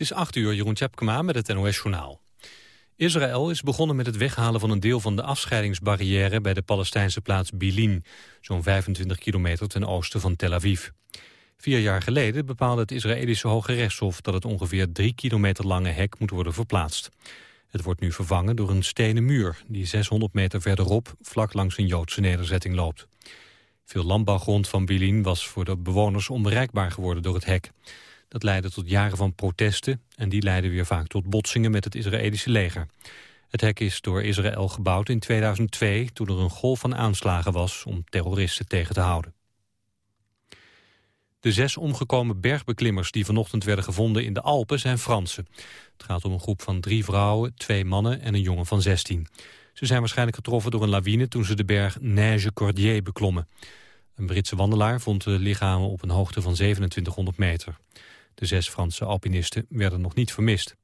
Het is 8 uur, Jeroen Tjepkema met het NOS-journaal. Israël is begonnen met het weghalen van een deel van de afscheidingsbarrière... bij de Palestijnse plaats Bilin, zo'n 25 kilometer ten oosten van Tel Aviv. Vier jaar geleden bepaalde het Israëlische Hoge Rechtshof... dat het ongeveer drie kilometer lange hek moet worden verplaatst. Het wordt nu vervangen door een stenen muur... die 600 meter verderop vlak langs een Joodse nederzetting loopt. Veel landbouwgrond van Bilin was voor de bewoners onbereikbaar geworden door het hek. Dat leidde tot jaren van protesten en die leidden weer vaak tot botsingen met het Israëlische leger. Het hek is door Israël gebouwd in 2002 toen er een golf van aanslagen was om terroristen tegen te houden. De zes omgekomen bergbeklimmers die vanochtend werden gevonden in de Alpen zijn Fransen. Het gaat om een groep van drie vrouwen, twee mannen en een jongen van 16. Ze zijn waarschijnlijk getroffen door een lawine toen ze de berg Neige Cordier beklommen. Een Britse wandelaar vond de lichamen op een hoogte van 2700 meter. De zes Franse alpinisten werden nog niet vermist.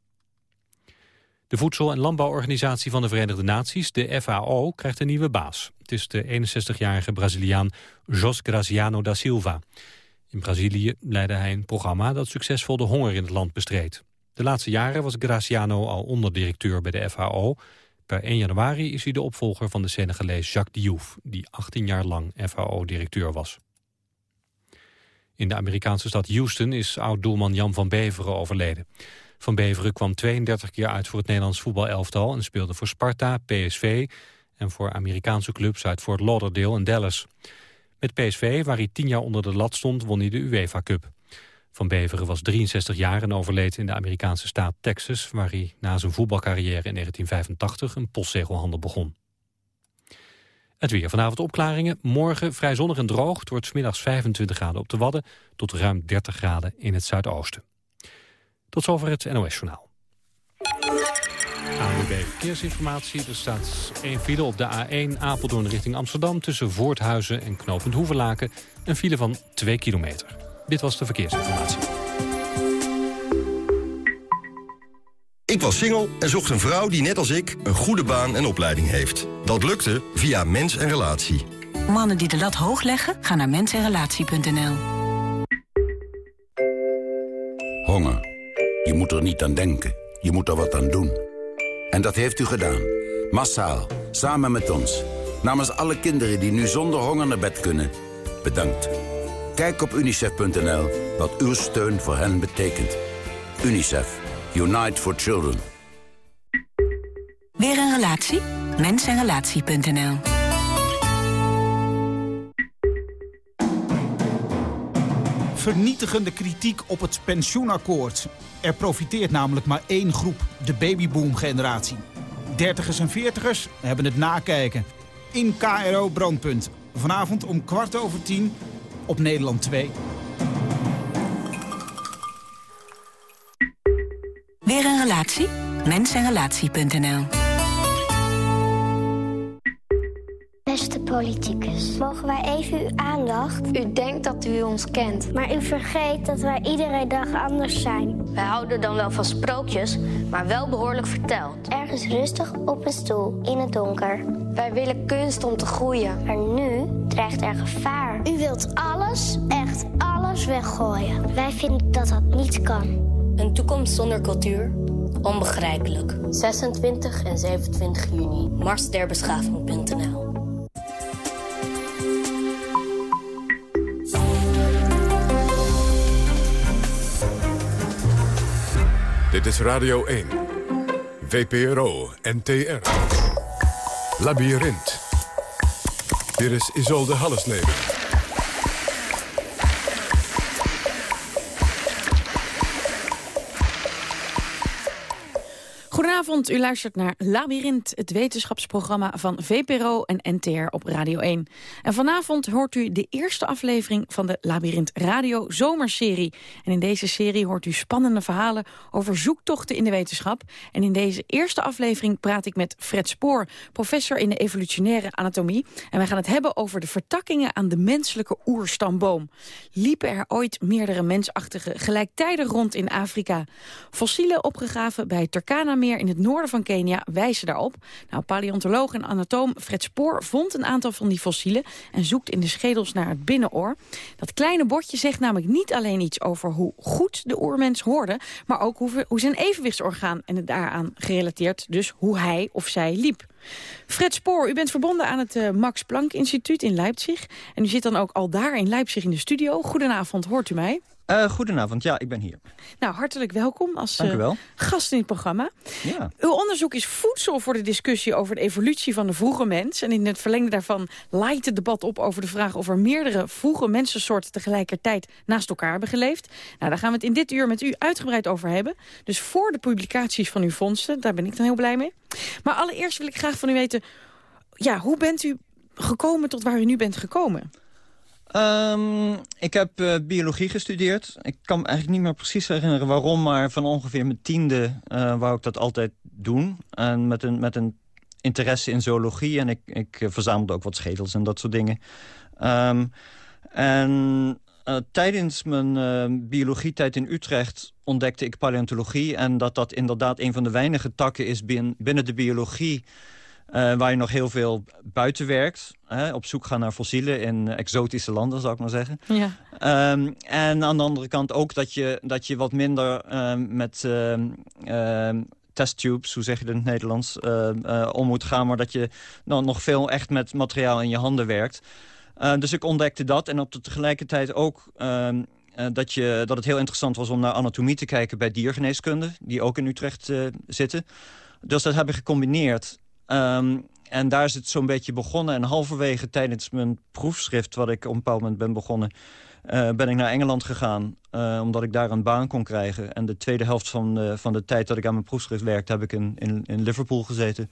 De Voedsel- en Landbouworganisatie van de Verenigde Naties, de FAO, krijgt een nieuwe baas. Het is de 61-jarige Braziliaan Jos Graziano da Silva. In Brazilië leidde hij een programma dat succesvol de honger in het land bestreed. De laatste jaren was Graziano al onderdirecteur bij de FAO. Per 1 januari is hij de opvolger van de Senegalees Jacques Diouf... die 18 jaar lang FAO-directeur was. In de Amerikaanse stad Houston is oud-doelman Jan van Beveren overleden. Van Beveren kwam 32 keer uit voor het Nederlands voetbalelftal... en speelde voor Sparta, PSV en voor Amerikaanse clubs uit Fort Lauderdale en Dallas. Met PSV, waar hij 10 jaar onder de lat stond, won hij de UEFA Cup. Van Beveren was 63 jaar en overleed in de Amerikaanse staat Texas... waar hij na zijn voetbalcarrière in 1985 een postzegelhandel begon. Het weer. Vanavond opklaringen. Morgen vrij zonnig en droog. Het wordt middags 25 graden op de Wadden... tot ruim 30 graden in het zuidoosten. Tot zover het NOS-journaal. ANWB Verkeersinformatie. Er staat één file op de A1 Apeldoorn richting Amsterdam... tussen Voorthuizen en Knopend Hoevenlaken. Een file van 2 kilometer. Dit was de verkeersinformatie. Ik was single en zocht een vrouw die net als ik een goede baan en opleiding heeft. Dat lukte via Mens en Relatie. Mannen die de lat hoog leggen, gaan naar mensenrelatie.nl. Honger. Je moet er niet aan denken. Je moet er wat aan doen. En dat heeft u gedaan. Massaal. Samen met ons. Namens alle kinderen die nu zonder honger naar bed kunnen. Bedankt. Kijk op unicef.nl wat uw steun voor hen betekent. UNICEF. Unite for Children. Weer een relatie? Mensenrelatie.nl Vernietigende kritiek op het pensioenakkoord. Er profiteert namelijk maar één groep, de babyboom-generatie. Dertigers en veertigers hebben het nakijken. In KRO Brandpunt. Vanavond om kwart over tien op Nederland 2. Weer een relatie? Mensenrelatie.nl Beste politicus, mogen wij even uw aandacht? U denkt dat u ons kent. Maar u vergeet dat wij iedere dag anders zijn. Wij houden dan wel van sprookjes, maar wel behoorlijk verteld. Ergens rustig op een stoel, in het donker. Wij willen kunst om te groeien. Maar nu dreigt er gevaar. U wilt alles, echt alles weggooien. Wij vinden dat dat niet kan. Een toekomst zonder cultuur? Onbegrijpelijk. 26 en 27 juni. Marsderbeschaving.nl Dit is Radio 1. VPRO NTR. Labyrinth. Hier is Isolde Hallesleden. Goedenavond, u luistert naar Labyrinth, het wetenschapsprogramma van VPRO en NTR op Radio 1. En vanavond hoort u de eerste aflevering van de Labyrinth Radio Zomerserie. En in deze serie hoort u spannende verhalen over zoektochten in de wetenschap. En in deze eerste aflevering praat ik met Fred Spoor, professor in de evolutionaire anatomie. En wij gaan het hebben over de vertakkingen aan de menselijke oerstamboom. Liepen er ooit meerdere mensachtige gelijktijden rond in Afrika? Fossielen opgegraven bij Turkana meer in het noorden van Kenia wijzen daarop. Nou, paleontoloog en anatoom Fred Spoor vond een aantal van die fossielen... en zoekt in de schedels naar het binnenoor. Dat kleine bordje zegt namelijk niet alleen iets over hoe goed de oermens hoorde... maar ook hoe, hoe zijn evenwichtsorgaan en het daaraan gerelateerd... dus hoe hij of zij liep. Fred Spoor, u bent verbonden aan het uh, Max Planck Instituut in Leipzig. En u zit dan ook al daar in Leipzig in de studio. Goedenavond, hoort u mij? Uh, goedenavond, ja, ik ben hier. Nou, hartelijk welkom als uh, gast in het programma. Ja. Uw onderzoek is voedsel voor de discussie over de evolutie van de vroege mens. En in het verlengde daarvan laait het debat op over de vraag... of er meerdere vroege mensensoorten tegelijkertijd naast elkaar hebben geleefd. Nou, daar gaan we het in dit uur met u uitgebreid over hebben. Dus voor de publicaties van uw vondsten, daar ben ik dan heel blij mee. Maar allereerst wil ik graag van u weten... ja, hoe bent u gekomen tot waar u nu bent gekomen? Um, ik heb uh, biologie gestudeerd. Ik kan me eigenlijk niet meer precies herinneren waarom... maar van ongeveer mijn tiende uh, wou ik dat altijd doen. En met een, met een interesse in zoologie. En ik, ik uh, verzamelde ook wat schedels en dat soort dingen. Um, en tijdens mijn biologietijd in Utrecht ontdekte ik paleontologie... en dat dat inderdaad een van de weinige takken is binnen de biologie... Uh, waar je nog heel veel buiten werkt. Hè, op zoek gaan naar fossielen in exotische landen, zou ik maar zeggen. Ja. Um, en aan de andere kant ook dat je, dat je wat minder um, met um, testtubes, hoe zeg je dat in het Nederlands, uh, om moet gaan. Maar dat je nou, nog veel echt met materiaal in je handen werkt. Dus ik ontdekte dat en op de tegelijkertijd ook... dat, je, dat het heel interessant was om naar anatomie te kijken bij diergeneeskunde... die ook in Utrecht zitten. Dus dat heb ik gecombineerd. Um, en daar is het zo'n beetje begonnen. En halverwege tijdens mijn proefschrift, wat ik op een bepaald moment ben begonnen... Uh, ben ik naar Engeland gegaan, uh, omdat ik daar een baan kon krijgen. En de tweede helft van, van de tijd dat ik aan mijn proefschrift werkte... heb ik in, in, in Liverpool gezeten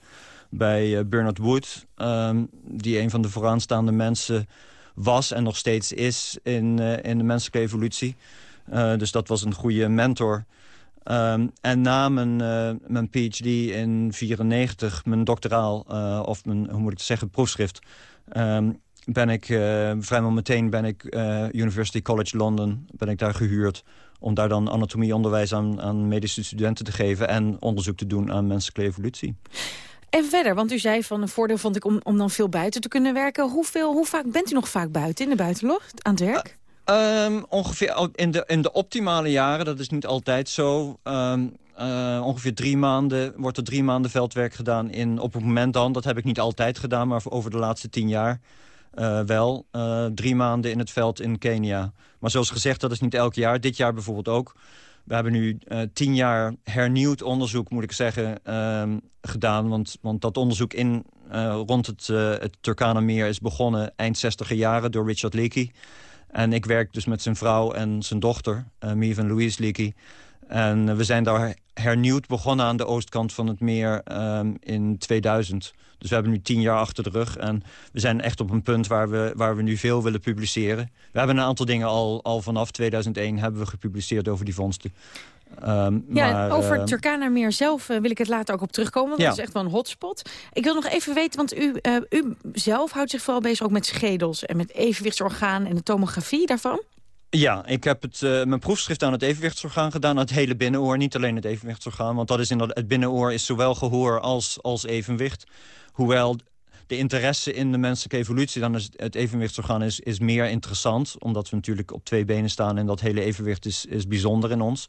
bij Bernard Wood... Um, die een van de vooraanstaande mensen was en nog steeds is in, in de menselijke evolutie. dus dat was een goede mentor... Um, en na mijn, uh, mijn PhD in 94, mijn doctoraal, uh, of mijn, hoe moet ik het zeggen, proefschrift... Um, ben ik uh, vrijwel meteen ben ik University College London, ben ik daar gehuurd... om daar dan anatomieonderwijs aan, aan medische studenten te geven... en onderzoek te doen aan menselijke evolutie. En verder, want u zei van een voordeel vond ik om, om dan veel buiten te kunnen werken. Hoeveel, hoe vaak bent u nog vaak buiten in de buitenlucht aan het werk? Um, ongeveer in de, in de optimale jaren, dat is niet altijd zo... Um, uh, ongeveer drie maanden wordt er drie maanden veldwerk gedaan in, op het moment dan. Dat heb ik niet altijd gedaan, maar over de laatste tien jaar uh, wel. Uh, drie maanden in het veld in Kenia. Maar zoals gezegd, dat is niet elk jaar. Dit jaar bijvoorbeeld ook. We hebben nu tien jaar hernieuwd onderzoek, moet ik zeggen, uh, gedaan. Want, want dat onderzoek in, rond het, het Turkana-meer is begonnen eind 60 jaren door Richard Leakey. En ik werk dus met zijn vrouw en zijn dochter, uh, eh, en Louise Leakey. En uh, we zijn daar hernieuwd begonnen aan de oostkant van het meer um, in 2000. Dus we hebben nu tien jaar achter de rug. En we zijn echt op een punt waar we, waar we nu veel willen publiceren. We hebben een aantal dingen al, al vanaf 2001 hebben we gepubliceerd over die vondsten. Um, ja, maar, over uh, Turkana-meer zelf uh, wil ik het later ook op terugkomen. Want ja. dat is echt wel een hotspot. Ik wil nog even weten, want u, uh, u zelf houdt zich vooral bezig ook met schedels... en met evenwichtsorgaan en de tomografie daarvan. Ja, ik heb het, mijn proefschrift aan het evenwichtsorgaan gedaan. Het hele binnenoor, niet alleen het evenwichtsorgaan. Want dat is in het binnenoor is zowel gehoor als, als evenwicht. Hoewel de interesse in de menselijke evolutie... dan is het evenwichtsorgaan is, is meer interessant. Omdat we natuurlijk op twee benen staan... en dat hele evenwicht is, is bijzonder in ons.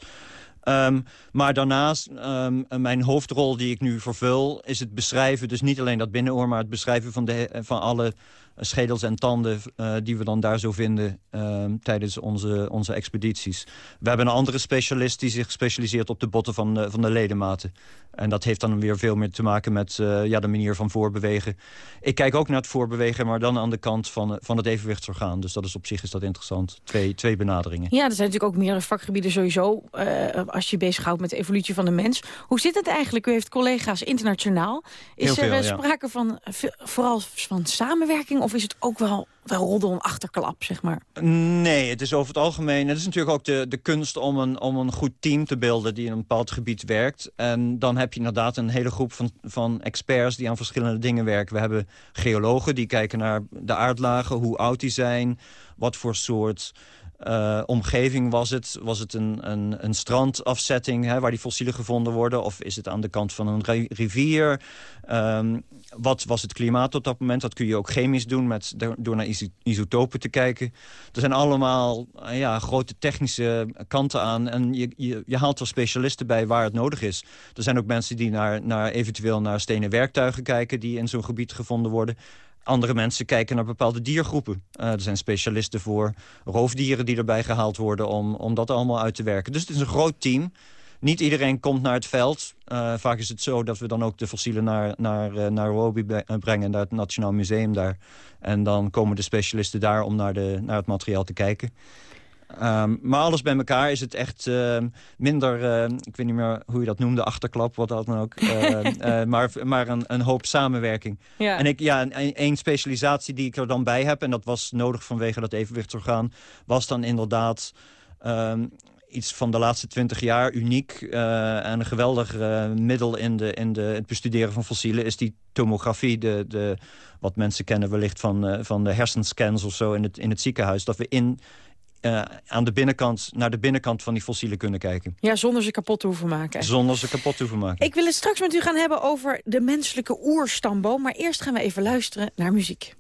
Um, maar daarnaast, um, mijn hoofdrol die ik nu vervul... is het beschrijven, dus niet alleen dat binnenoor... maar het beschrijven van, de, van alle schedels en tanden uh, die we dan daar zo vinden uh, tijdens onze, onze expedities. We hebben een andere specialist die zich specialiseert op de botten van de, van de ledematen. En dat heeft dan weer veel meer te maken met uh, ja, de manier van voorbewegen. Ik kijk ook naar het voorbewegen, maar dan aan de kant van, van het evenwichtsorgaan. Dus dat is op zich is dat interessant. Twee, twee benaderingen. Ja, er zijn natuurlijk ook meerdere vakgebieden sowieso... Als je bezighoudt met de evolutie van de mens. Hoe zit het eigenlijk? U heeft collega's internationaal. Is veel, er sprake van vooral van samenwerking of is het ook wel, wel roddel en achterklap, zeg maar? Nee, het is over het algemeen... Het is natuurlijk ook de, de kunst om een, om een goed team te beelden... die in een bepaald gebied werkt. En dan heb je inderdaad een hele groep van, van experts... die aan verschillende dingen werken. We hebben geologen die kijken naar de aardlagen, hoe oud die zijn... wat voor soort uh, omgeving was het? Was het een, een, een strandafzetting hè, waar die fossielen gevonden worden? Of is het aan de kant van een rivier? Um, wat was het klimaat op dat moment? Dat kun je ook chemisch doen met, door naar isotopen te kijken. Er zijn allemaal ja, grote technische kanten aan. En je, je, je, haalt er specialisten bij waar het nodig is. Er zijn ook mensen die naar, naar eventueel naar stenen werktuigen kijken... die in zo'n gebied gevonden worden. Andere mensen kijken naar bepaalde diergroepen. Uh, er zijn specialisten voor roofdieren die erbij gehaald worden... Om, om dat allemaal uit te werken. Dus het is een groot team. Niet iedereen komt naar het veld. Uh, vaak is het zo dat we dan ook de fossielen naar, naar uh, Nairobi brengen... naar het Nationaal Museum daar. En dan komen de specialisten daar om naar, de, naar het materiaal te kijken. Um, maar alles bij elkaar is het echt uh, minder, uh, ik weet niet meer hoe je dat noemde, achterklap, wat dat dan ook. Uh, maar maar een, een hoop samenwerking. Ja. En ik, ja, een, specialisatie die ik er dan bij heb, en dat was nodig vanwege dat evenwichtsorgaan, was dan inderdaad um, iets van de laatste twintig jaar uniek en een geweldig middel in, de, in de, het bestuderen van fossielen, is die tomografie, de, de, wat mensen kennen wellicht van, van de hersenscans of zo in het, in het ziekenhuis, dat we in uh, aan de binnenkant, naar de binnenkant van die fossielen kunnen kijken. Ja, zonder ze kapot te hoeven maken. Zonder ze kapot te hoeven maken. Ik wil het straks met u gaan hebben over de menselijke oerstamboom. Maar eerst gaan we even luisteren naar muziek.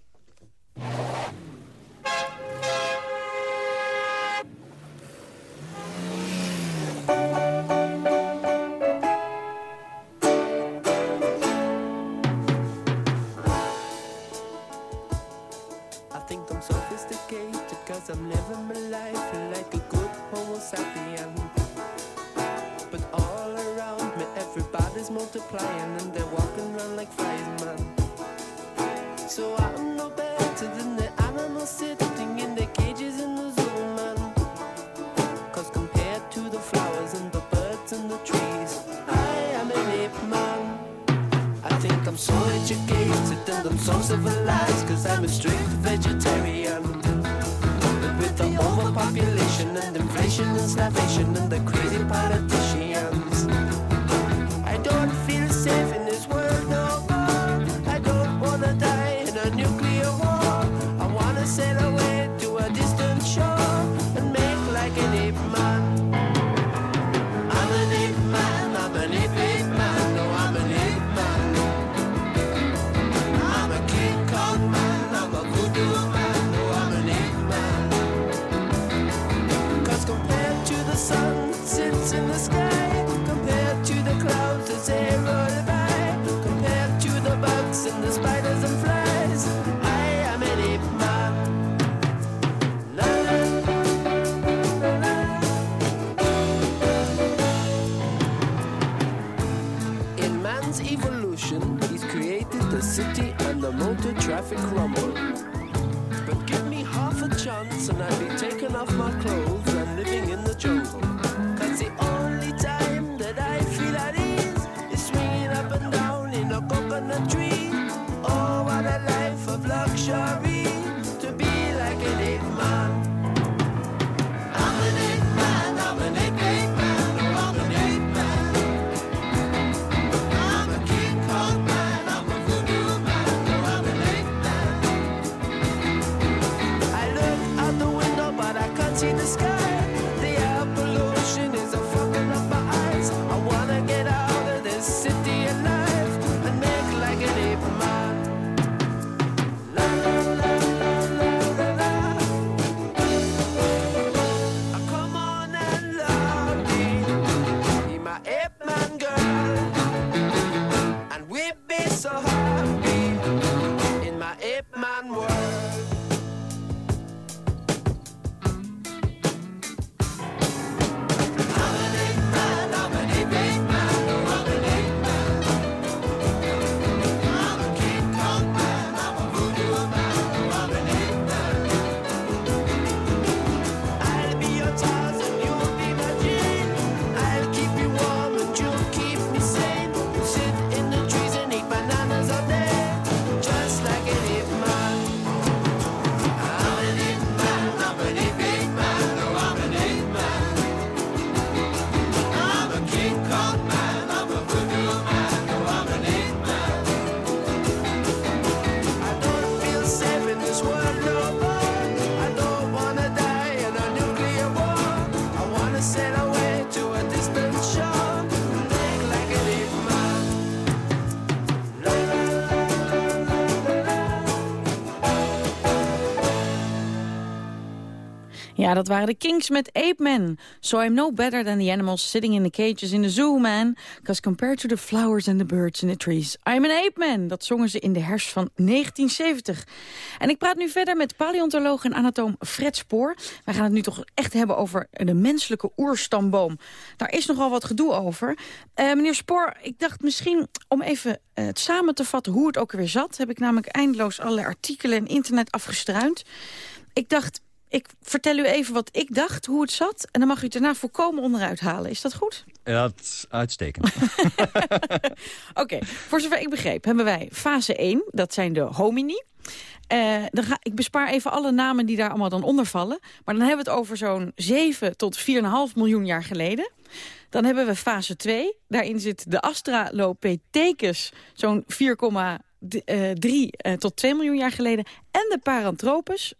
And I'm so civilized, cause I'm a strict luxury Ja, dat waren de Kings met Ape Man. So I'm no better than the animals sitting in the cages in the zoo, man. Because compared to the flowers and the birds in the trees, I'm an ape man. Dat zongen ze in de herfst van 1970. En ik praat nu verder met paleontoloog en anatoom Fred Spoor. Wij gaan het nu toch echt hebben over de menselijke oerstamboom. Daar is nogal wat gedoe over. Uh, meneer Spoor, ik dacht misschien om even uh, het samen te vatten hoe het ook weer zat... heb ik namelijk eindeloos allerlei artikelen en internet afgestruind. Ik dacht, ik vertel u even wat ik dacht, hoe het zat... en dan mag u het daarna voorkomen onderuit halen. Is dat goed? Ja, dat is uitstekend. Oké, voor zover ik begreep hebben wij fase 1, dat zijn de homini... Uh, dan ga, ik bespaar even alle namen die daar allemaal dan onder vallen. Maar dan hebben we het over zo'n 7 tot 4,5 miljoen jaar geleden. Dan hebben we fase 2. Daarin zit de Australopithecus, zo'n 4,3 uh, uh, tot 2 miljoen jaar geleden. En de Paranthropus, 2,5,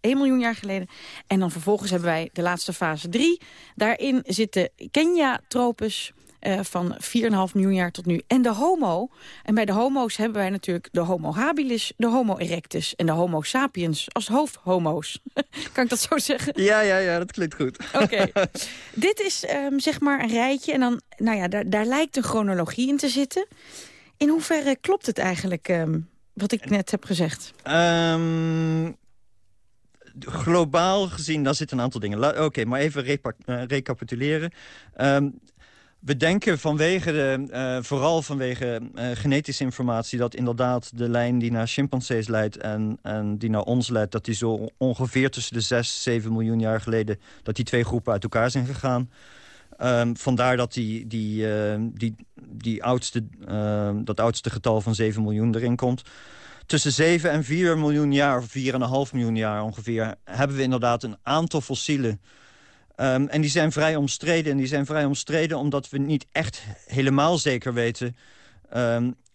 1 miljoen jaar geleden. En dan vervolgens hebben wij de laatste fase 3. Daarin zit de Kenya-tropus, uh, van 4,5 miljoen jaar tot nu. En de homo. En bij de homo's hebben wij natuurlijk de homo habilis, de homo erectus en de homo sapiens als hoofdhomo's. kan ik dat zo zeggen? Ja, ja, ja, dat klinkt goed. Oké. Dit is um, zeg maar een rijtje en dan, nou ja, daar, daar lijkt een chronologie in te zitten. In hoeverre klopt het eigenlijk, um, wat ik net heb gezegd? Um, globaal gezien, daar zitten een aantal dingen. Oké, maar even uh, recapituleren. Um, we denken vanwege de, uh, vooral vanwege uh, genetische informatie... dat inderdaad de lijn die naar chimpansees leidt en, en die naar ons leidt... dat die zo ongeveer tussen de 6, 7 miljoen jaar geleden... dat die twee groepen uit elkaar zijn gegaan. Um, vandaar dat die, die, uh, die, die oudste, dat oudste getal van 7 miljoen erin komt. Tussen 7 en 4 miljoen jaar, of 4,5 miljoen jaar ongeveer... hebben we inderdaad een aantal fossielen en die zijn vrij omstreden. En die zijn vrij omstreden omdat we niet echt helemaal zeker weten...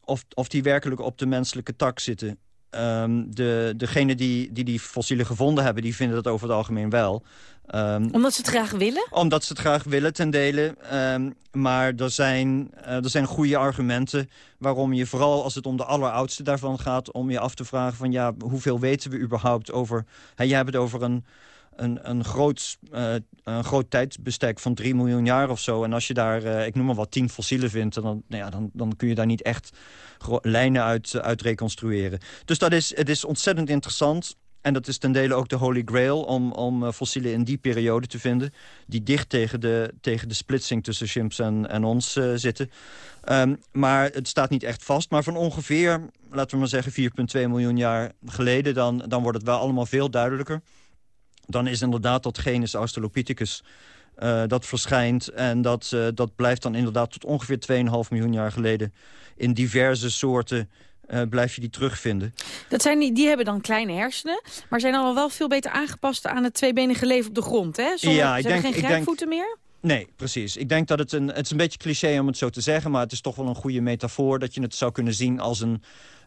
Of, of die werkelijk op de menselijke tak zitten. Um, de, degene die, die die fossielen gevonden hebben, die vinden dat over het algemeen wel. omdat ze het graag willen? Omdat ze het graag willen ten dele. maar er zijn, uh, er zijn goede argumenten waarom je, vooral als het om de alleroudste daarvan gaat... om je af te vragen van ja, hoeveel weten we überhaupt over... Hey, jij hebt het over een een, een, groot, uh, een groot tijdsbestek van 3 miljoen jaar of zo. En als je daar, uh, ik noem maar wat, 10 fossielen vindt... Dan, nou ja, dan, dan kun je daar niet echt lijnen uit, uh, uit reconstrueren. Dus dat is, het is ontzettend interessant. En dat is ten dele ook de holy grail om, om fossielen in die periode te vinden... die dicht tegen de, tegen de splitsing tussen chimps en, en ons zitten. Um, maar het staat niet echt vast. Maar van ongeveer, laten we maar zeggen, 4,2 miljoen jaar geleden... Dan, dan wordt het wel allemaal veel duidelijker dan is inderdaad dat genus Australopithecus uh, dat verschijnt. En dat, uh, dat blijft dan inderdaad tot ongeveer 2,5 miljoen jaar geleden... in diverse soorten uh, blijf je die terugvinden. Dat zijn die, die hebben dan kleine hersenen, maar zijn al wel veel beter aangepast aan het tweebenige leven op de grond. Hè? Sommige, ja, ik denk, geen grijpvoeten meer? Nee, precies. Ik denk dat het een, het is een beetje cliché om het zo te zeggen... maar het is toch wel een goede metafoor dat je het zou kunnen zien als een,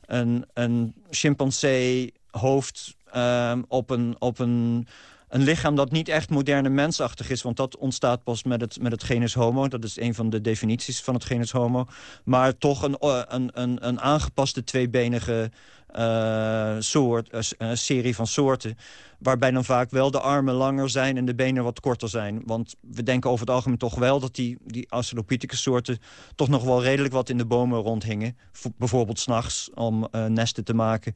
een, een chimpansee hoofd um, op een, op een een lichaam dat niet echt moderne mensachtig is. Want dat ontstaat pas met het, met het genus homo. Dat is een van de definities van het genus homo. Maar toch een, eh, een, een, een aangepaste tweebenige uh, soort, uh, serie van soorten. Waarbij dan vaak wel de armen langer zijn en de benen wat korter zijn. Want we denken over het algemeen toch wel dat die, die Australopithecus soorten... toch nog wel redelijk wat in de bomen rondhingen. Bijvoorbeeld s'nachts om nesten te maken.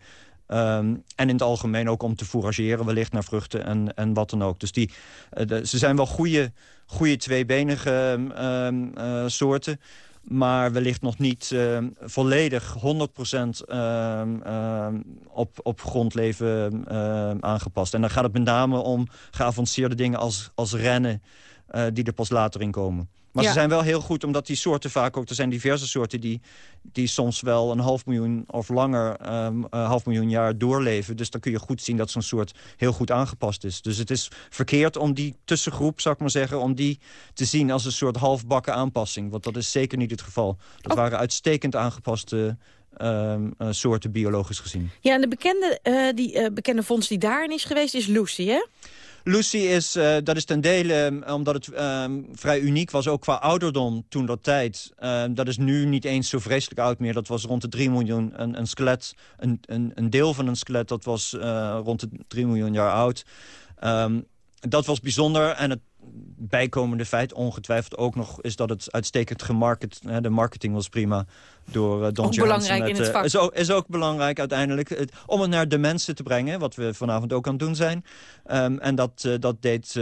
Um, en in het algemeen ook om te fourageren, wellicht naar vruchten en, en wat dan ook. Dus die, de, ze zijn wel goede, goede tweebenige um, soorten maar wellicht nog niet volledig 100% uh, uh, op, op grondleven aangepast. En dan gaat het met name om geavanceerde dingen als, als rennen... Uh, die er pas later in komen. Maar ja. ze zijn wel heel goed, omdat die soorten vaak ook... er zijn diverse soorten die, die soms wel een half miljoen of langer... Um, een half miljoen jaar doorleven. Dus dan kun je goed zien dat zo'n soort heel goed aangepast is. Dus het is verkeerd om die tussengroep, zou ik maar zeggen... om die te zien als een soort halfbakken aanpassing. Want dat is zeker niet het geval. Dat oh. waren uitstekend aangepaste... Um, uh, soorten biologisch gezien. Ja, en de bekende, uh, die, uh, bekende vondst die daarin is geweest is Lucy, hè? Lucy is, uh, dat is ten dele, omdat het um, vrij uniek was, ook qua ouderdom toen dat tijd. Uh, dat is nu niet eens zo vreselijk oud meer. Dat was rond de 3 miljoen. Een, een skelet, een, een, een, deel van een skelet, dat was uh, rond de 3 miljoen jaar oud. Dat was bijzonder. En het bijkomende feit, ongetwijfeld ook nog... is dat het uitstekend gemarket... Hè, de marketing was prima door uh, Don ook belangrijk in het vak. Is ook, is ook belangrijk uiteindelijk. om het naar de mensen te brengen, wat we vanavond ook aan het doen zijn. Ehm, en dat, dat deed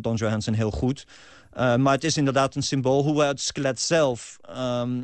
Don Johansen heel goed. maar het is inderdaad een symbool. Hoe het skelet zelf... Ehm,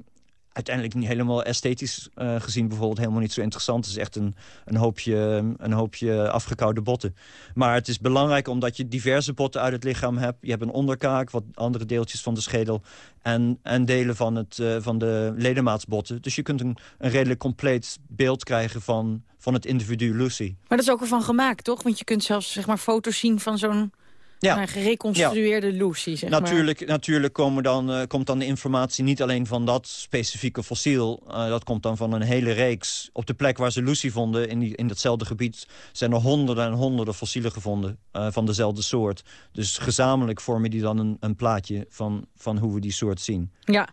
uiteindelijk niet helemaal esthetisch uh, gezien bijvoorbeeld helemaal niet zo interessant. Het is echt een, een, hoopje, een hoopje afgekoude botten. Maar het is belangrijk omdat je diverse botten uit het lichaam hebt. Je hebt een onderkaak, wat andere deeltjes van de schedel... en, en delen van, het, uh, van de ledemaatsbotten. Dus je kunt een, een redelijk compleet beeld krijgen van, van het individu Lucy. Maar dat is ook ervan gemaakt, toch? Want je kunt zelfs zeg maar, foto's zien van zo'n ja. Een gereconstrueerde ja. Lucy, zeg natuurlijk, maar. Natuurlijk komen dan, uh, komt dan de informatie niet alleen van dat specifieke fossiel. Uh, dat komt dan van een hele reeks. Op de plek waar ze Lucy vonden, in, die, in datzelfde gebied... zijn er honderden en honderden fossielen gevonden uh, van dezelfde soort. Dus gezamenlijk vormen die dan een, een plaatje van, van hoe we die soort zien. Ja,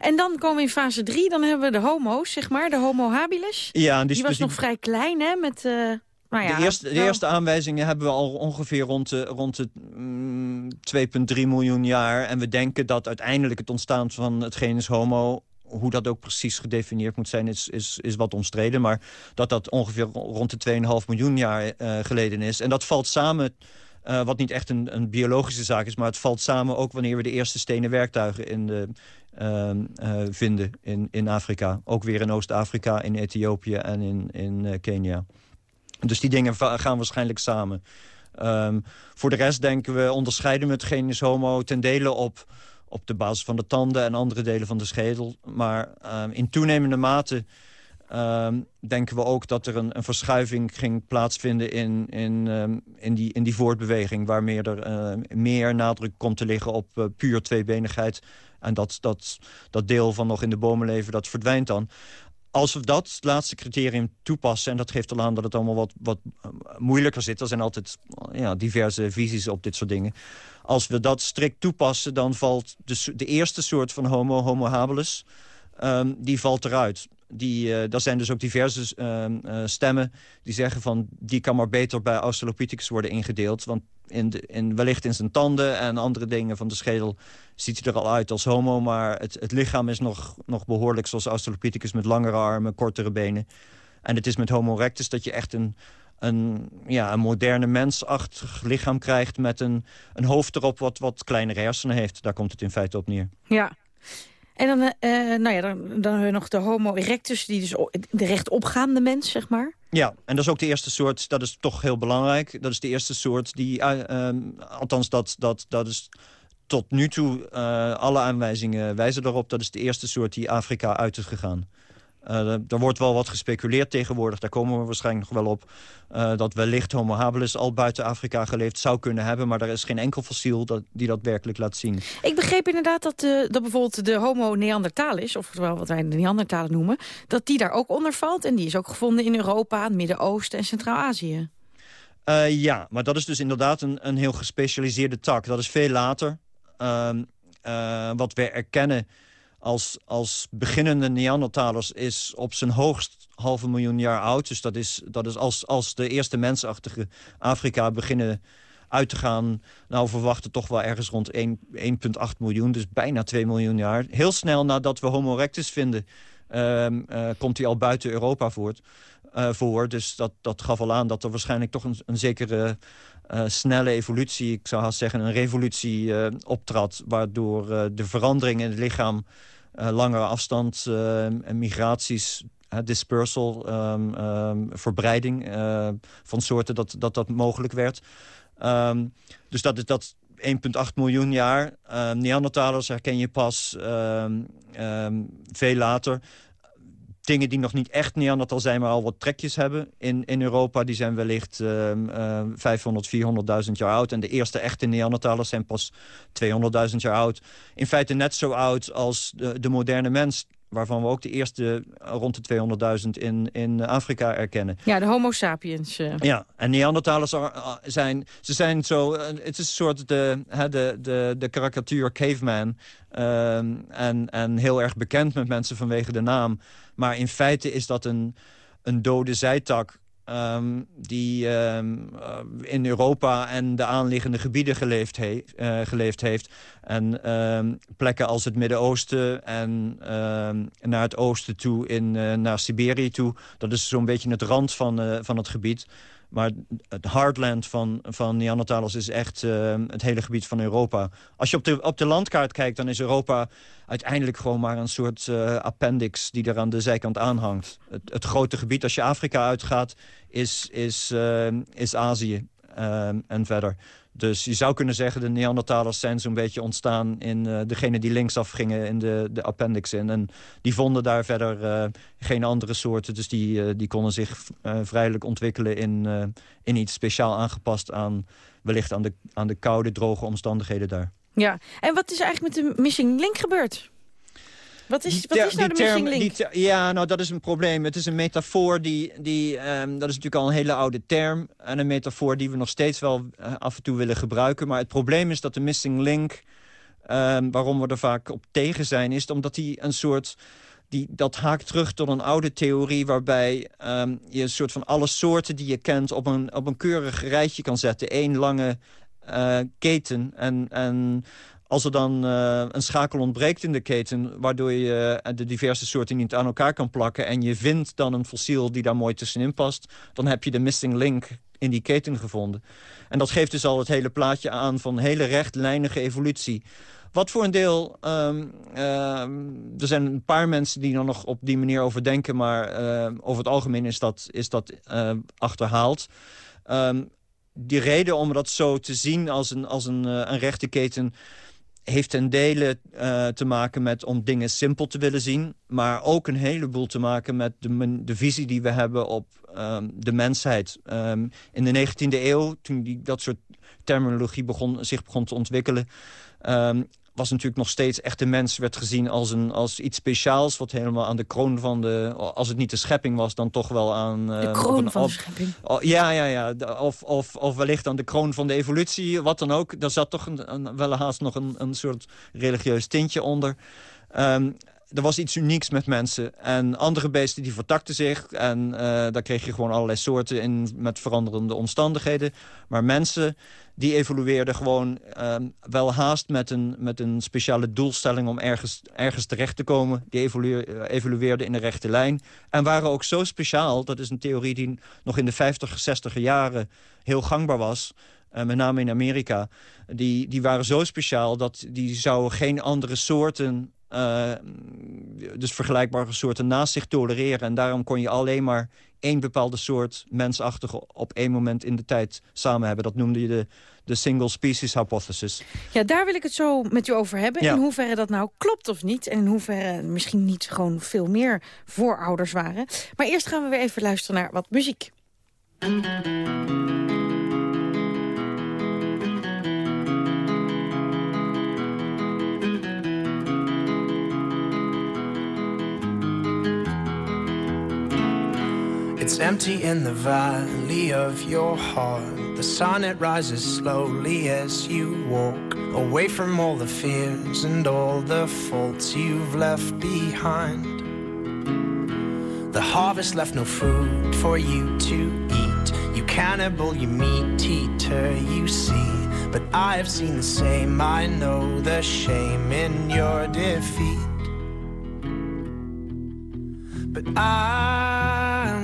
en dan komen we in fase 3, dan hebben we de homo's, zeg maar, de homo habilis. Ja, die, die was nog vrij klein, hè, met... Uh... Nou ja, de, eerste, de eerste aanwijzingen hebben we al ongeveer rond de, rond de mm, 2,3 miljoen jaar. En we denken dat uiteindelijk het ontstaan van het genus homo hoe dat ook precies gedefinieerd moet zijn, is, is, is wat omstreden. Maar dat dat ongeveer rond de 2,5 miljoen jaar uh, geleden is. En dat valt samen, uh, wat niet echt een, een biologische zaak is... maar het valt samen ook wanneer we de eerste stenen werktuigen in de, uh, vinden in, in Afrika. Ook weer in Oost-Afrika, in Ethiopië en in, in Kenia. Dus die dingen gaan waarschijnlijk samen. Um, voor de rest denken we, onderscheiden we het genus homo ten dele op, op de basis van de tanden en andere delen van de schedel. Maar um, in toenemende mate um, denken we ook dat er een, een verschuiving ging plaatsvinden in, in, in, die, in die voortbeweging. Waarmee er uh, meer nadruk komt te liggen op uh, puur tweebenigheid. En dat, dat, dat deel van nog in de bomen leven, dat verdwijnt dan als we dat laatste criterium toepassen... en dat geeft al aan dat het allemaal wat, wat eh, moeilijker zit... er zijn altijd ja, diverse visies op dit soort dingen. Als we dat strikt toepassen, dan valt de, de eerste soort van homo, homo habilis... Um, die valt eruit. Die, uh, er zijn dus ook diverse uh, stemmen die zeggen van... die kan maar beter bij Australopithecus worden ingedeeld. Want in de, in, wellicht in zijn tanden en andere dingen van de schedel... ziet hij er al uit als homo, maar het, het lichaam is nog, nog behoorlijk zoals Australopithecus... met langere armen, kortere benen. En het is met Homo erectus dat je echt een, een, ja, een moderne mensachtig lichaam krijgt... met een, een hoofd erop wat, wat kleinere hersenen heeft. Daar komt het in feite op neer. Ja, en dan, uh, nou ja, dan, dan hebben we nog de homo erectus, die dus de rechtopgaande mens, zeg maar. Ja, en dat is ook de eerste soort, dat is toch heel belangrijk. Dat is de eerste soort die, uh, althans dat, dat, dat is tot nu toe, alle aanwijzingen wijzen erop... dat is de eerste soort die Afrika uit is gegaan. Uh, er wordt wel wat gespeculeerd tegenwoordig, daar komen we waarschijnlijk nog wel op... Uh, dat wellicht Homo habilis al buiten Afrika geleefd zou kunnen hebben... maar er is geen enkel fossiel dat, die dat werkelijk laat zien. Ik begreep inderdaad dat, uh, dat bijvoorbeeld de Homo neanderthalis... of wat wij de Neandertalen noemen, dat die daar ook onder valt... en die is ook gevonden in Europa, het Midden-Oosten en Centraal-Azië. ja, maar dat is dus inderdaad een, een heel gespecialiseerde tak. Dat is veel later. Ehm, wat we erkennen als, als beginnende Neandertalers is op zijn hoogst halve miljoen jaar oud. Dus dat is, dat is als, als de eerste mensachtige Afrika beginnen uit te gaan... nou verwachten toch wel ergens rond 1,8 miljoen, dus bijna 2 miljoen jaar. Heel snel nadat we Homo erectus vinden... Uh, uh, komt hij al buiten Europa voort, uh, voor. Dus dat, dat gaf al aan dat er waarschijnlijk toch een, een zekere uh, snelle evolutie... ik zou haast zeggen een revolutie optrad... waardoor de verandering in het lichaam langere afstand, uh, migraties, dispersal, um, um, verbreiding uh, van soorten, dat dat, dat mogelijk werd. Um, dus dat is dat 1,8 miljoen jaar. Neandertalers herken je pas veel later dingen die nog niet echt Neandertal zijn, maar al wat trekjes hebben in, in Europa, die zijn wellicht uh, uh, 500, 400.000 jaar oud. En de eerste echte Neandertalers zijn pas 200.000 jaar oud. In feite net zo oud als de, de moderne mens waarvan we ook de eerste rond de 200.000 in, in Afrika erkennen. Ja, de homo sapiens. Uh. Ja, en Neandertalers eh, zijn, ze zijn zo, eh, het is een soort de, de, de, de karikatuur caveman. Uh, en, en heel erg bekend met mensen vanwege de naam. Maar in feite is dat een, een dode zijtak ehm, die ehm, eh, in Europa en de aanliggende gebieden geleefd, uh, geleefd heeft. En ehm, plekken als het Midden-Oosten en naar het oosten toe, in, naar Siberië toe. Dat is zo'n beetje het rand van, van het gebied. Maar het heartland van, van Neandertalers is echt uh, het hele gebied van Europa. Als je op de, op de landkaart kijkt, dan is Europa uiteindelijk gewoon maar een soort uh, appendix... die er aan de zijkant aanhangt. Het, het grote gebied, als je Afrika uitgaat, is, is, uh, is Azië en verder. Dus je zou kunnen zeggen, de Neandertalers zijn zo'n beetje ontstaan... in uh, degene die linksaf gingen in de, de appendix in. En die vonden daar verder uh, geen andere soorten. Dus die, uh, die konden zich vrijelijk ontwikkelen in, in iets speciaal aangepast... aan wellicht aan de, aan de koude, droge omstandigheden daar. Ja, en wat is eigenlijk met de missing link gebeurd? Wat is, wat is nou de term, missing link? ja, nou dat is een probleem. Het is een metafoor, die, die, um, dat is natuurlijk al een hele oude term. En een metafoor die we nog steeds wel uh, af en toe willen gebruiken. Maar het probleem is dat de missing link, um, waarom we er vaak op tegen zijn... is omdat die een soort... Die, dat haakt terug tot een oude theorie waarbij um, je een soort van alle soorten die je kent op een, op een keurig rijtje kan zetten. Eén lange uh, keten. En, en als er dan uh, een schakel ontbreekt in de keten... waardoor je uh, de diverse soorten niet aan elkaar kan plakken... en je vindt dan een fossiel die daar mooi tussenin past... dan heb je de missing link in die keten gevonden. En dat geeft dus al het hele plaatje aan van hele rechtlijnige evolutie. Wat voor een deel... Um, uh, er zijn een paar mensen die er nog op die manier over denken... maar over het algemeen is dat, is dat achterhaald. Um, die reden om dat zo te zien als een, als een, een rechte keten heeft ten dele uh, te maken met om dingen simpel te willen zien... maar ook een heleboel te maken met de, de visie die we hebben op um, de mensheid. Um, in de 19e eeuw, toen die, dat soort terminologie begon, zich begon te ontwikkelen... Um, was natuurlijk nog steeds echt de mens werd gezien als, een, als iets speciaals... wat helemaal aan de kroon van de... als het niet de schepping was, dan toch wel aan... De uh, kroon van de schepping. Oh, ja, ja, ja. Of, of, of wellicht aan de kroon van de evolutie, wat dan ook. Daar zat toch een, een, wel haast nog een, een soort religieus tintje onder. Um, er was iets unieks met mensen. En andere beesten die vertakten zich. En uh, daar kreeg je gewoon allerlei soorten in met veranderende omstandigheden. Maar mensen die evolueerden gewoon uh, wel haast met een, met een speciale doelstelling... om ergens, ergens terecht te komen. Die evolueerden in de rechte lijn. En waren ook zo speciaal, dat is een theorie die nog in de 50, 60 jaren heel gangbaar was... Uh, met name in Amerika, die, die waren zo speciaal... dat die zouden geen andere soorten uh, dus vergelijkbare soorten naast zich tolereren. En daarom kon je alleen maar één bepaalde soort mensachtige op één moment in de tijd samen hebben. Dat noemde je de, de single species hypothesis. Ja, daar wil ik het zo met u over hebben. In hoeverre dat nou klopt of niet. En in hoeverre misschien niet gewoon veel meer voorouders waren. Maar eerst gaan we weer even luisteren naar wat muziek. It's empty in the valley of your heart. The sun it rises slowly as you walk away from all the fears and all the faults you've left behind. The harvest left no food for you to eat. You cannibal, you meat eater, you see. But I have seen the same. I know the shame in your defeat. But I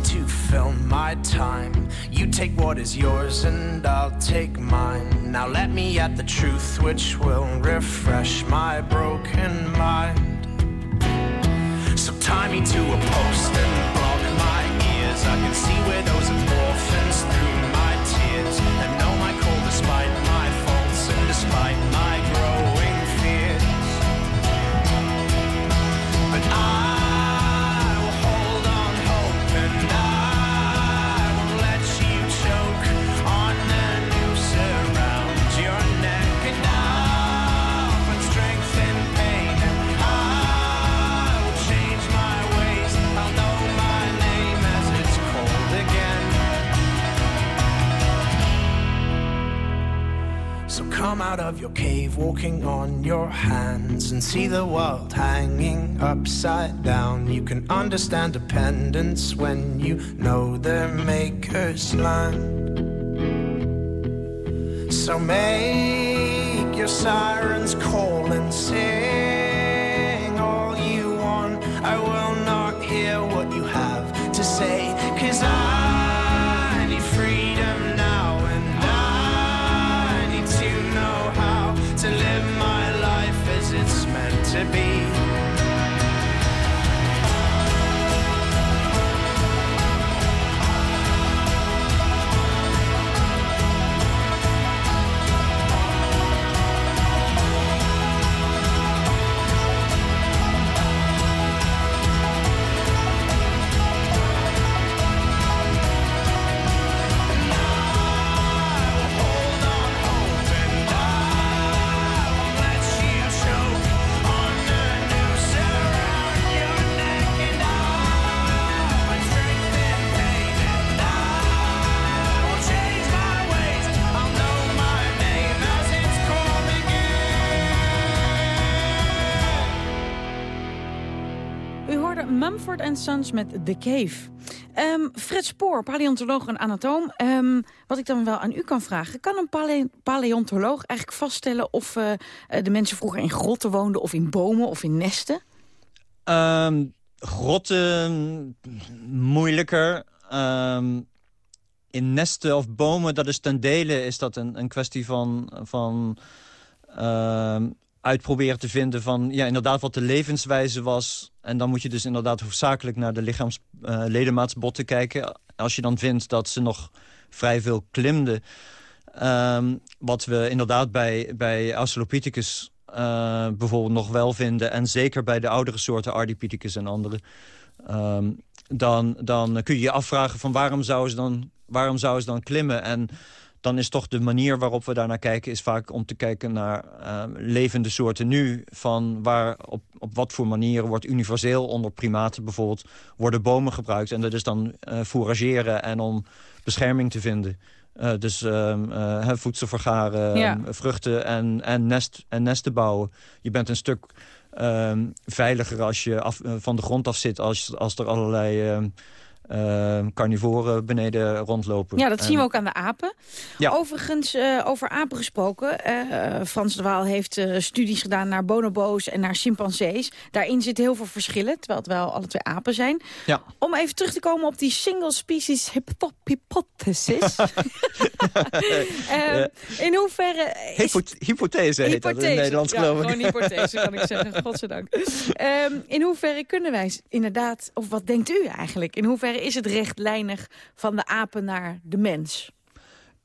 To fill my time. You take what is yours and I'll take mine. Now let me at the truth which will refresh my broken mind. So tie me to a post and block my ears. I can see widows of of your cave walking on your hands and see the world hanging upside down. You can understand dependence when you know their maker's land. So make your sirens call Mumford Sons met The Cave. Ehm, Fred Spoor, paleontoloog en anatoom. Ehm, wat ik dan wel aan u kan vragen... kan een pale paleontoloog eigenlijk vaststellen... of eh, eh, de mensen vroeger in grotten woonden... of in bomen of in nesten? Ehm, grotten, moeilijker. Ehm, in nesten of bomen, dat is ten dele is dat een, een kwestie van... van uitproberen te vinden van ja, inderdaad wat de levenswijze was. En dan moet je dus inderdaad hoofdzakelijk naar de lichaamsledemaatsbotten kijken. Als je dan vindt dat ze nog vrij veel klimden. Ehm, wat we inderdaad bij, bij Australopithecus eh, bijvoorbeeld nog wel vinden... en zeker bij de oudere soorten Ardipithecus en andere... Ehm, dan, dan kun je je afvragen van waarom zouden ze dan, waarom zouden ze dan klimmen... en dan is toch de manier waarop we daarnaar kijken... is vaak om te kijken naar uh, levende soorten nu. Van waar, op, op wat voor manieren wordt universeel onder primaten bijvoorbeeld... worden bomen gebruikt. En dat is dan uh, fourageren en om bescherming te vinden. Uh, dus uh, voedsel vergaren, ja. vruchten en, en, nest, en nesten bouwen. Je bent een stuk ehm, veiliger als je af, van de grond af zit... als, als er allerlei ehm, uh, carnivoren beneden rondlopen. Ja, dat en... zien we ook aan de apen. Ja. Overigens, uh, over apen gesproken. Uh, Frans de Waal heeft studies gedaan naar bonobo's en naar chimpansees. Daarin zitten heel veel verschillen, terwijl het wel alle twee apen zijn. Ja. Om even terug te komen op die single species hypothesis. in hoeverre... Is... hypothese heet hypothese. dat in het Nederlands, ja, geloof ik. gewoon hypothese, kan ik zeggen. Godzijdank. Um, in hoeverre kunnen wij inderdaad... Of wat denkt u eigenlijk? In hoeverre is het rechtlijnig van de apen naar de mens?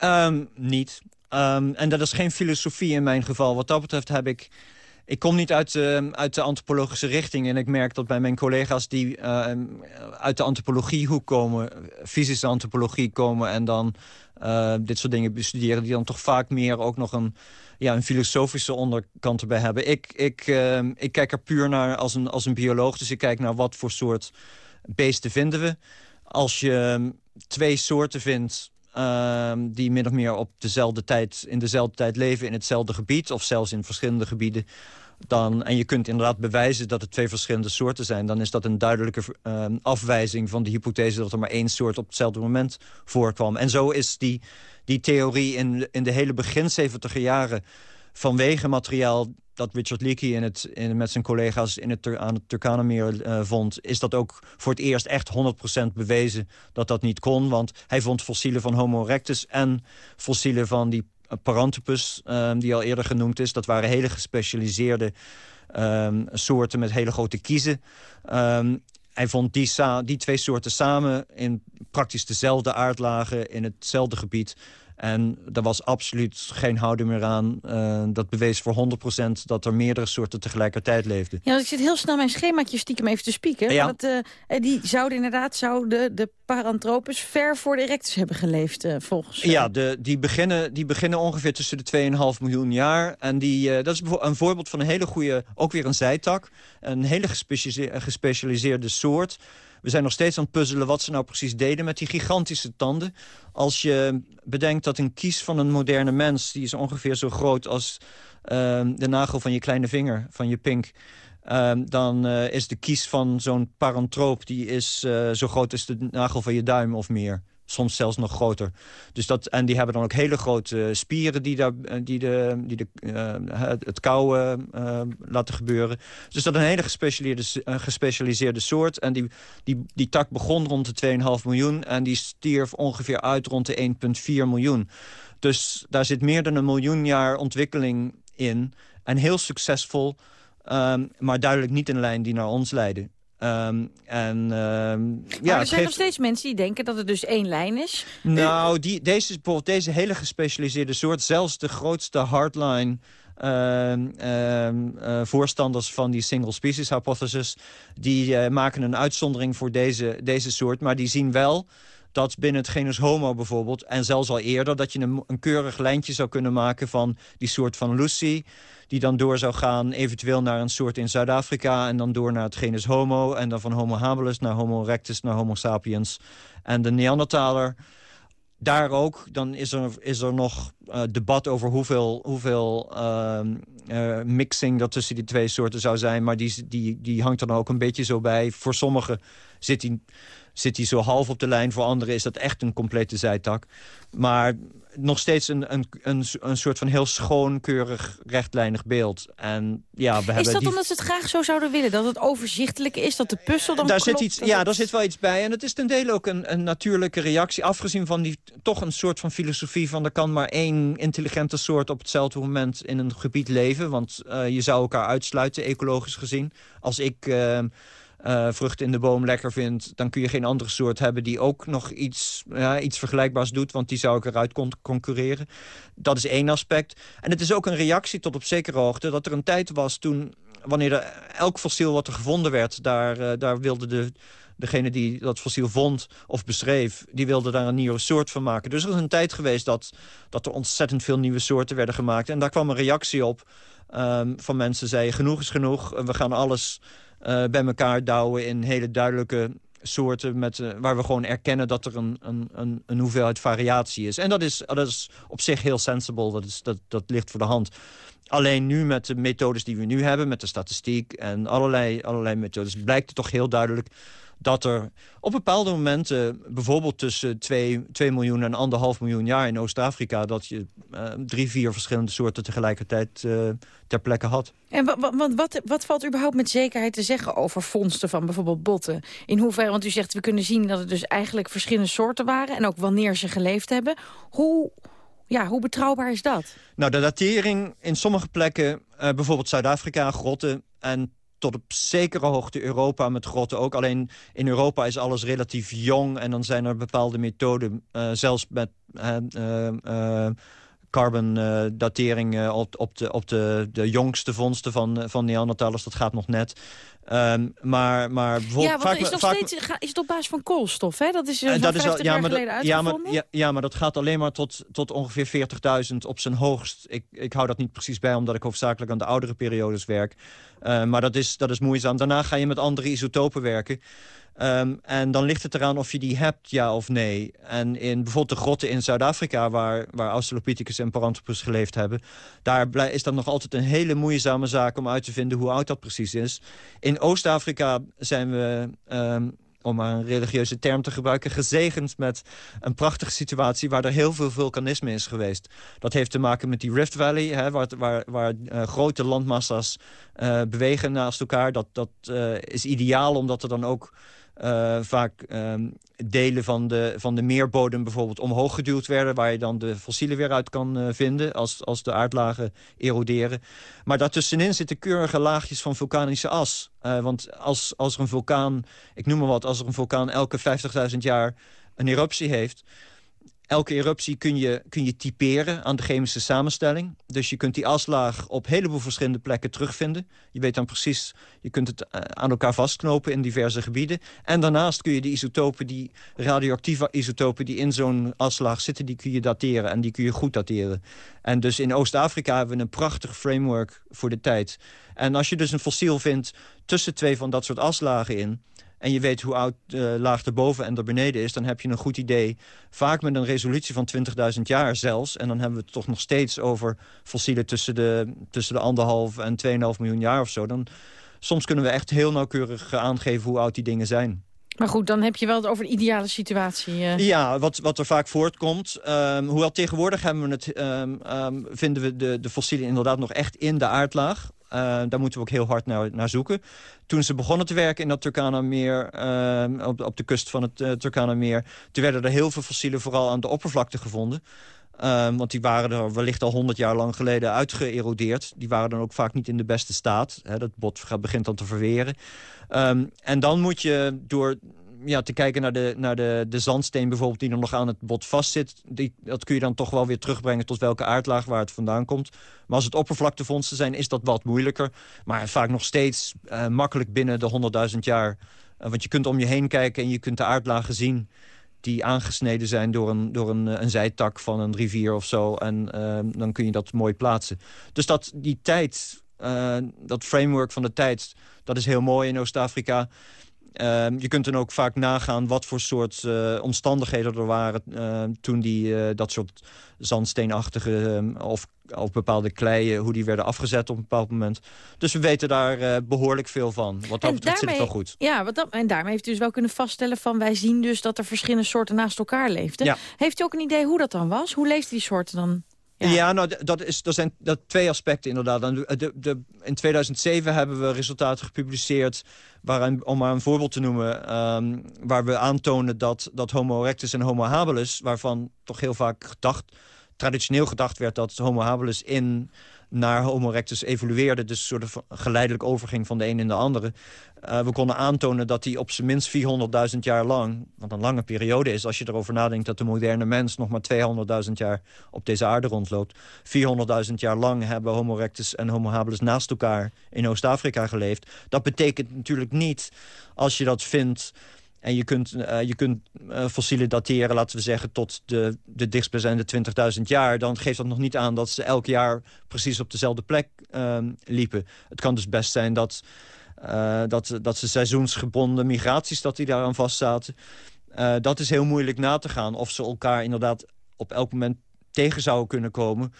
Um, niet. Um, en dat is geen filosofie in mijn geval. Wat dat betreft heb ik... Ik kom niet uit de, uit de antropologische richting. En ik merk dat bij mijn collega's die uh, uit de antropologiehoek komen... fysische antropologie komen en dan uh, dit soort dingen bestuderen... die dan toch vaak meer ook nog een, ja, een filosofische onderkant erbij hebben. Ik, ik, ik kijk er puur naar als een, als een bioloog. Dus ik kijk naar wat voor soort beesten vinden we. Als je twee soorten vindt uh, die min of meer op dezelfde tijd, in dezelfde tijd leven in hetzelfde gebied... of zelfs in verschillende gebieden... Dan, en je kunt inderdaad bewijzen dat het twee verschillende soorten zijn... dan is dat een duidelijke uh, afwijzing van de hypothese... dat er maar één soort op hetzelfde moment voorkwam. En zo is die, die theorie in, in de hele begin 70 jaren... vanwege materiaal dat Richard Leakey in het, in, met zijn collega's in het, aan het Turkanameer uh, vond... is dat ook voor het eerst echt 100% bewezen dat dat niet kon. Want hij vond fossielen van Homo erectus en fossielen van die Paranthropus... Um, die al eerder genoemd is. Dat waren hele gespecialiseerde um, soorten met hele grote kiezen. Um, hij vond die, die twee soorten samen in praktisch dezelfde aardlagen... in hetzelfde gebied en er was absoluut geen houding meer aan. Uh, dat bewees voor 100% dat er meerdere soorten tegelijkertijd leefden. Ja, ik zit heel snel mijn schemaatje stiekem even te spieken. Ja. Dat, uh, die zouden inderdaad zouden de Paranthropus ver voor de Erectus hebben geleefd, uh, volgens... Ja, de, die, beginnen, die beginnen ongeveer tussen de 2,5 miljoen jaar. En die, dat is een voorbeeld van een hele goede, ook weer een zijtak. Een hele gespecialiseerde soort... We zijn nog steeds aan het puzzelen wat ze nou precies deden met die gigantische tanden. Als je bedenkt dat een kies van een moderne mens... die is ongeveer zo groot als ehm, de nagel van je kleine vinger, van je pink... Ehm, dan uh, is de kies van zo'n parantroop... die is uh, zo groot als de nagel van je duim of meer soms zelfs nog groter. Dus dat, en die hebben dan ook hele grote spieren die, daar, eh, die, de, die de, uh, het kou uh, laten gebeuren. Dus dat is een hele gespecialiseerde, gespecialiseerde soort. En die, die, die tak begon rond de 2,5 miljoen en die stierf ongeveer uit rond de 1,4 miljoen. Dus daar zit meer dan een miljoen jaar ontwikkeling in. En heel succesvol, um, maar duidelijk niet een lijn die naar ons leidde. Um, en, um, maar ja, er zijn geeft... nog steeds mensen die denken dat het dus één lijn is. Nou, die, deze, bijvoorbeeld deze hele gespecialiseerde soort... zelfs de grootste hardline uh, voorstanders van die single species hypothesis... die uh, maken een uitzondering voor deze, deze soort. Maar die zien wel dat binnen het genus Homo bijvoorbeeld... en zelfs al eerder dat je een, een keurig lijntje zou kunnen maken... van die soort van Lucy die dan door zou gaan eventueel naar een soort in Zuid-Afrika... en dan door naar het genus Homo en dan van Homo habilis naar Homo erectus naar Homo sapiens. En de Neandertaler, daar ook, dan is er, is er nog uh, debat over hoeveel, hoeveel uh, uh, mixing dat tussen die twee soorten zou zijn. Maar die, die, die hangt dan ook een beetje zo bij. Voor sommigen zit die zit hij zo half op de lijn. Voor anderen is dat echt een complete zijtak. Maar nog steeds een, een, een, een soort van heel schoon, keurig, rechtlijnig beeld. En, ja, we is dat omdat ze het graag zo zouden willen? Dat het overzichtelijk is, dat de puzzel dan daar klopt, Zit iets, ja, daar zit wel iets bij. En het is ten dele ook een, een natuurlijke reactie. Afgezien van die toch een soort van filosofie van... er kan maar één intelligente soort op hetzelfde moment in een gebied leven. Want uh, je zou elkaar uitsluiten, ecologisch gezien. Als ik... Uh, uh, vruchten in de boom lekker vindt... dan kun je geen andere soort hebben die ook nog iets, ja, iets vergelijkbaars doet... want die zou ik eruit con concurreren. Dat is één aspect. En het is ook een reactie tot op zekere hoogte... dat er een tijd was toen, wanneer er, elk fossiel wat er gevonden werd... daar, uh, daar wilde de degene die dat fossiel vond of beschreef... die wilde daar een nieuwe soort van maken. Dus er is een tijd geweest dat, dat er ontzettend veel nieuwe soorten werden gemaakt. En daar kwam een reactie op um, van mensen zeiden... genoeg is genoeg, we gaan alles bij elkaar douwen in hele duidelijke soorten... Met, uh, waar we gewoon erkennen dat er een, een, een, een, hoeveelheid variatie is. En dat is, dat is op zich heel sensible, dat, is, dat, dat ligt voor de hand. Alleen nu met de methodes die we nu hebben, met de statistiek en allerlei, allerlei methodes... blijkt het toch heel duidelijk dat er op bepaalde momenten... bijvoorbeeld tussen 2, 2 miljoen en anderhalf miljoen jaar in Oost-Afrika... dat je uh, drie, vier verschillende soorten tegelijkertijd uh, ter plekke had. En wat, wat, wat valt überhaupt met zekerheid te zeggen over vondsten van bijvoorbeeld botten? In hoeverre, want u zegt we kunnen zien dat het dus eigenlijk verschillende soorten waren... en ook wanneer ze geleefd hebben. Hoe... Ja, hoe betrouwbaar is dat? Nou, de datering in sommige plekken, uh, bijvoorbeeld Zuid-Afrika, grotten... en tot op zekere hoogte Europa met grotten ook. Alleen in Europa is alles relatief jong en dan zijn er bepaalde methoden, uh, zelfs met uh, uh, carbon datering op, op, de, op de, de jongste vondsten van, van Neandertalers. Dat gaat nog net. Um, maar, maar bijvoorbeeld... Ja, want is, nog vaak, steeds, is het op basis van koolstof, hè? Dat is, uh, dat is al, ja, maar dat, ja, maar, ja, ja, maar dat gaat alleen maar tot, tot ongeveer 40.000 op zijn hoogst. Ik, ik hou dat niet precies bij, omdat ik hoofdzakelijk aan de oudere periodes werk. Uh, maar dat is, dat is moeizaam. Daarna ga je met andere isotopen werken. Um, en dan ligt het eraan of je die hebt, ja of nee. En in bijvoorbeeld de grotten in Zuid-Afrika... waar, waar Australopithecus en Paranthropus geleefd hebben... daar is dat nog altijd een hele moeizame zaak om uit te vinden... hoe oud dat precies is. In Oost-Afrika zijn we... Um, om maar een religieuze term te gebruiken... gezegend met een prachtige situatie waar er heel veel vulkanisme is geweest. Dat heeft te maken met die Rift Valley, hè, waar, waar, waar uh, grote landmassa's uh, bewegen naast elkaar. Dat, dat uh, is ideaal, omdat er dan ook uh, vaak um, delen van de, van de meerbodem bijvoorbeeld omhoog geduwd werden... waar je dan de fossielen weer uit kan uh, vinden als, als de aardlagen eroderen. Maar daartussenin zitten keurige laagjes van vulkanische as. Uh, want als, als er een vulkaan, ik noem maar wat... als er een vulkaan elke 50.000 jaar een eruptie heeft Elke eruptie kun je, kun je typeren aan de chemische samenstelling. Dus je kunt die aslaag op heleboel verschillende plekken terugvinden. Je weet dan precies, je kunt het eh, aan elkaar vastknopen in diverse gebieden. En daarnaast kun je de isotopen, die radioactieve isotopen die in zo'n aslaag zitten, die kun je dateren en die kun je goed dateren. En dus in Oost-Afrika hebben we een prachtig framework voor de tijd. En als je dus een fossiel vindt tussen twee van dat soort aslagen in en je weet hoe oud de laag erboven en er beneden is... dan heb je een goed idee, vaak met een resolutie van 20.000 jaar zelfs... en dan hebben we het toch nog steeds over fossielen tussen de, tussen de anderhalf en 2,5 miljoen jaar of zo... dan soms kunnen we echt heel nauwkeurig aangeven hoe oud die dingen zijn. Maar goed, dan heb je wel het over de ideale situatie. Uh. Ja, wat, wat er vaak voortkomt. Um, hoewel tegenwoordig hebben we het, um, um, vinden we de, de fossielen inderdaad nog echt in de aardlaag. Uh, daar moeten we ook heel hard naar, zoeken. Toen ze begonnen te werken in dat Turkana-meer, op, op de kust van het uh, Turkana-meer... toen werden er heel veel fossielen vooral aan de oppervlakte gevonden. Want die waren er wellicht al honderd jaar lang geleden uitgeërodeerd. Die waren dan ook vaak niet in de beste staat. Dat bot begint dan te verweren. Um, en dan moet je door ja, te kijken naar, de, naar de, de zandsteen bijvoorbeeld... die er nog aan het bot vastzit... Die, dat kun je dan toch wel weer terugbrengen tot welke aardlaag waar het vandaan komt. Maar als het oppervlaktevondsten zijn, is dat wat moeilijker. Maar vaak nog steeds uh, makkelijk binnen de 100.000 jaar. Uh, want je kunt om je heen kijken en je kunt de aardlagen zien die aangesneden zijn door een, door een, een zijtak van een rivier of zo. En dan kun je dat mooi plaatsen. Dus dat, die tijd, dat framework van de tijd, dat is heel mooi in Oost-Afrika. Uh, je kunt dan ook vaak nagaan wat voor soort uh, omstandigheden er waren... Uh, toen die, uh, dat soort zandsteenachtige of, of bepaalde kleien... hoe die werden afgezet op een bepaald moment. Dus we weten daar behoorlijk veel van. Wat dat betreft zit het wel goed. Ja, wat dat, en daarmee heeft u dus wel kunnen vaststellen van... wij zien dus dat er verschillende soorten naast elkaar leefden. Ja. Heeft u ook een idee hoe dat dan was? Hoe leefden die soorten dan? Ja, nou, dat, is, dat zijn dat twee aspecten inderdaad. De, de, de, in 2007 hebben we resultaten gepubliceerd... Waarin, om maar een voorbeeld te noemen... Um, waar we aantonen dat, dat Homo erectus en Homo habilis... waarvan toch heel vaak gedacht, traditioneel gedacht werd... dat Homo habilis in naar Homo erectus evolueerde. Dus soort geleidelijk overging van de een in de andere. Uh, we konden aantonen dat die op zijn minst 400.000 jaar lang... wat een lange periode is als je erover nadenkt... dat de moderne mens nog maar 200.000 jaar op deze aarde rondloopt. 400.000 jaar lang hebben Homo erectus en Homo habilis naast elkaar... in Oost-Afrika geleefd. Dat betekent natuurlijk niet, als je dat vindt... En je kunt, uh, je kunt uh, fossielen dateren, laten we zeggen, tot de, de dichtstbijzijnde 20.000 jaar. Dan geeft dat nog niet aan dat ze elk jaar precies op dezelfde plek uh, liepen. Het kan dus best zijn dat, uh, dat, dat ze seizoensgebonden migraties, dat die daaraan vastzaten. Dat is heel moeilijk na te gaan of ze elkaar inderdaad op elk moment tegen zouden kunnen komen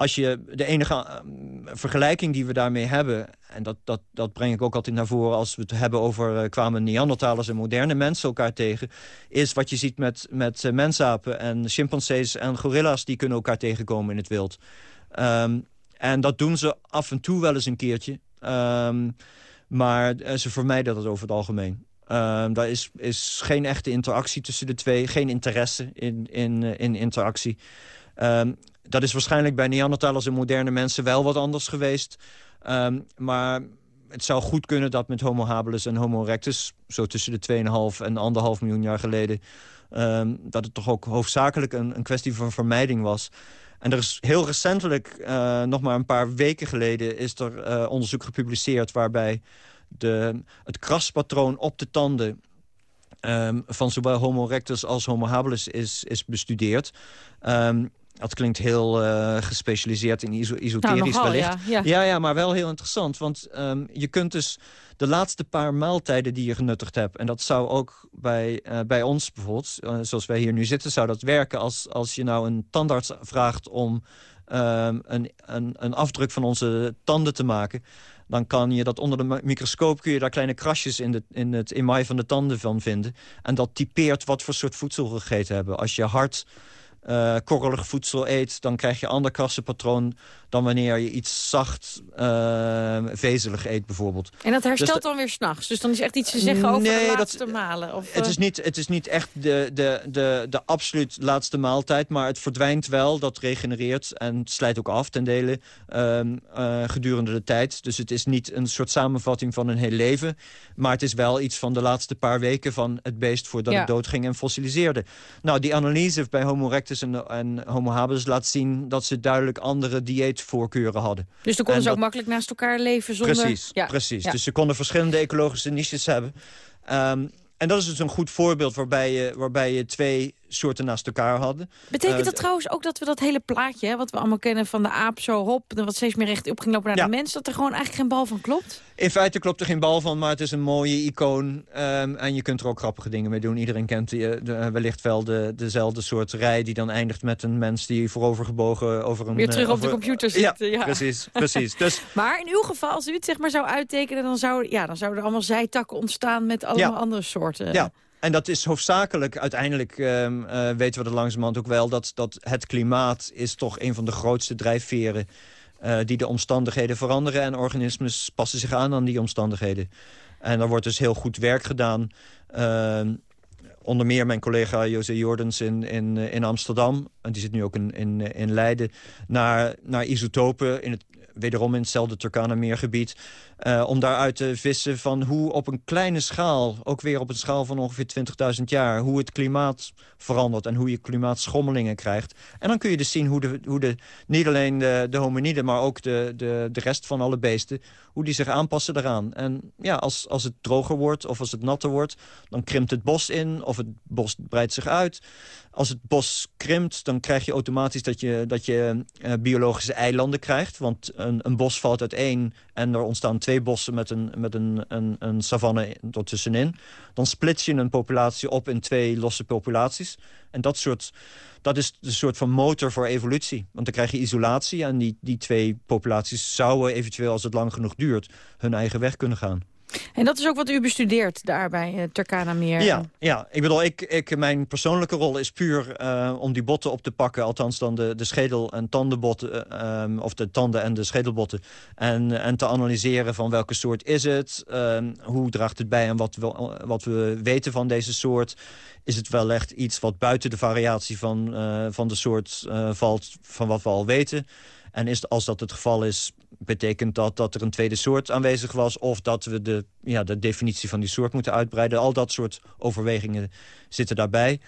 als je de enige uh, vergelijking die we daarmee hebben... en dat, dat, dat breng ik ook altijd naar voren als we het hebben over... Uh, kwamen Neandertalers en moderne mensen elkaar tegen... is wat je ziet met, met uh, mensapen en chimpansees en gorilla's... die kunnen elkaar tegenkomen in het wild. Um, en dat doen ze af en toe wel eens een keertje. Um, maar ze vermijden dat over het algemeen. Um, daar is, is geen echte interactie tussen de twee. Geen interesse in, in, in interactie. Um, dat is waarschijnlijk bij Neandertalers en moderne mensen wel wat anders geweest. Um, maar het zou goed kunnen dat met Homo habilis en Homo erectus... zo tussen de 2,5 en 1,5 miljoen jaar geleden... Um, dat het toch ook hoofdzakelijk een, een kwestie van vermijding was. En er is heel recentelijk, uh, nog maar een paar weken geleden... is er uh, onderzoek gepubliceerd waarbij de, het kraspatroon op de tanden... Van zowel Homo erectus als Homo habilis is, is bestudeerd. Um, dat klinkt heel uh, gespecialiseerd in iso esoterisch nou, nogal, wellicht. Ja, ja. ja, ja, maar wel heel interessant. Want um, je kunt dus de laatste paar maaltijden die je genuttigd hebt... en dat zou ook bij, uh, bij ons bijvoorbeeld, uh, zoals wij hier nu zitten... zou dat werken als, als je nou een tandarts vraagt om um, een, een, een afdruk van onze tanden te maken dan kan je dat onder de microscoop... kun je daar kleine krasjes in, de, in het emaai van de tanden van vinden. En dat typeert wat voor soort voedsel we gegeten hebben. Als je hart korrelig voedsel eet... dan krijg je ander krassenpatroon dan wanneer je iets zacht uh, vezelig eet bijvoorbeeld. En dat herstelt dus dan weer s'nachts? Dus dan is echt iets te zeggen over nee, de laatste dat, malen? Of, het, is niet, het is niet echt de, de, de, de absoluut laatste maaltijd... maar het verdwijnt wel, dat regenereert en slijt ook af ten dele uh, uh, gedurende de tijd. Dus het is niet een soort samenvatting van een heel leven... maar het is wel iets van de laatste paar weken van het beest... voordat Ja. het doodging en fossiliseerde. Nou, die analyse bij Homo erectus en, en Homo habilis laat zien... dat ze duidelijk andere dieetvoorkeuren hadden. Dus dan konden En ze ook dat- makkelijk naast elkaar leven zonder... Precies, Ja. precies. Ja. Dus ze konden verschillende ecologische niches hebben. Ehm, en dat is dus een goed voorbeeld waarbij je, waarbij je twee soorten naast elkaar hadden. Betekent Eh, dat trouwens ook dat we dat hele plaatje, hè, wat we allemaal kennen van de aap zo hop, en wat steeds meer recht op ging lopen naar Ja. de mens, dat er gewoon eigenlijk geen bal van klopt? In feite klopt er geen bal van, maar het is een mooie icoon. ehm, en je kunt er ook grappige dingen mee doen. Iedereen kent die, de, wellicht wel de, dezelfde soort rij... die dan eindigt met een mens die voorovergebogen over een... Weer terug eh, op de computer Ja, zitten, ja. precies. precies. Dus Maar in uw geval, als u het zeg maar zou uittekenen, dan, zou, ja, dan zouden er allemaal zijtakken ontstaan met allemaal andere soorten. Ja, en dat is hoofdzakelijk, uiteindelijk ehm, eh, weten we er langzamerhand ook wel... Dat, dat het klimaat is toch een van de grootste drijfveren... eh, die de omstandigheden veranderen. En organismen passen zich aan aan die omstandigheden. En daar wordt dus heel goed werk gedaan. Ehm, onder meer mijn collega José Jordens in, in, eh, in Amsterdam... en die zit nu ook in, in, in Leiden... naar, naar isotopen, in het, wederom in hetzelfde Turkana-meergebied... eh, om daaruit te vissen van hoe op een kleine schaal... ook weer op een schaal van ongeveer 20.000 jaar... hoe het klimaat verandert en hoe je klimaatschommelingen krijgt. En dan kun je dus zien hoe, de, hoe de, niet alleen de, de hominiden... maar ook de, de, de rest van alle beesten, hoe die zich aanpassen daaraan. En ja, als, als het droger wordt of als het natter wordt... dan krimpt het bos in of het bos breidt zich uit. Als het bos krimpt, dan krijg je automatisch dat je, dat je eh, biologische eilanden krijgt. Want een, een bos valt uiteen en er ontstaan twee bossen met een, met een, een, een savanne ertussenin. Dan splits je een populatie op in twee losse populaties. En dat, soort, dat is een soort van motor voor evolutie. Want dan krijg je isolatie en die, die twee populaties zouden eventueel, als het lang genoeg duurt, hun eigen weg kunnen gaan. En dat is ook wat u bestudeert daar bij uh, Turkana Meer. Ja, ja, ik bedoel, ik, ik, mijn persoonlijke rol is puur uh, om die botten op te pakken. Althans dan de, de schedel- en tandenbotten, uh, um, of de tanden en de schedelbotten. En, en te analyseren van welke soort is het, um, hoe draagt het bij aan wat we, wat we weten van deze soort. Is het wel echt iets wat buiten de variatie van, van de soort valt van wat we al weten? En is, als dat het geval is, betekent dat dat er een tweede soort aanwezig was... of dat we de, ja, de definitie van die soort moeten uitbreiden. Al dat soort overwegingen zitten daarbij.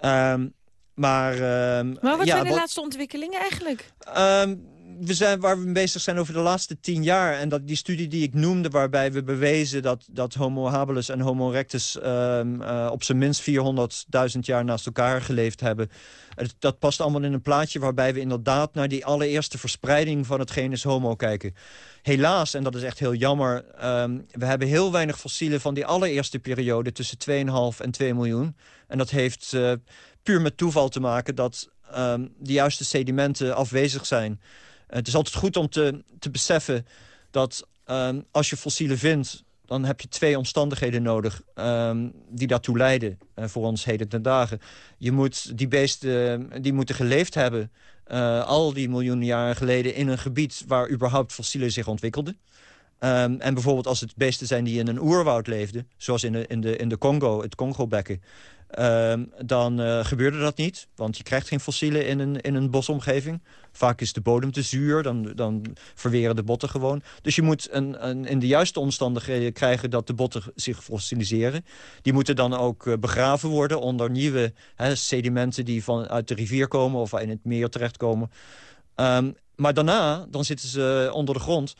Um, maar, um, maar wat ja, zijn de wat, laatste ontwikkelingen eigenlijk? Um, we zijn, waar we mee bezig zijn over de laatste tien jaar... en dat die studie die ik noemde, waarbij we bewezen... dat, dat Homo habilis en Homo erectus um, uh, op zijn minst 400.000 jaar naast elkaar geleefd hebben... dat past allemaal in een plaatje waarbij we inderdaad... naar die allereerste verspreiding van het genus Homo kijken. Helaas, en dat is echt heel jammer... Um, we hebben heel weinig fossielen van die allereerste periode... tussen 2,5 en 2 miljoen. En dat heeft uh, puur met toeval te maken dat um, de juiste sedimenten afwezig zijn... Het is altijd goed om te, te beseffen dat um, als je fossielen vindt... dan heb je twee omstandigheden nodig um, die daartoe leiden uh, voor ons heden ten dagen. Je moet die beesten die moeten geleefd hebben... Uh, al die miljoenen jaren geleden in een gebied waar überhaupt fossielen zich ontwikkelden. En bijvoorbeeld als het beesten zijn die in een oerwoud leefden... zoals in de, in de, in de Congo, het Congo-bekken... Um, dan uh, gebeurde dat niet, want je krijgt geen fossielen in een, in een bosomgeving. Vaak is de bodem te zuur, dan, dan verweren de botten gewoon. Dus je moet een, een, in de juiste omstandigheden krijgen dat de botten zich fossiliseren. Die moeten dan ook uh, begraven worden onder nieuwe hè, sedimenten... die van, uit de rivier komen of in het meer terechtkomen. Um, maar daarna, dan zitten ze onder de grond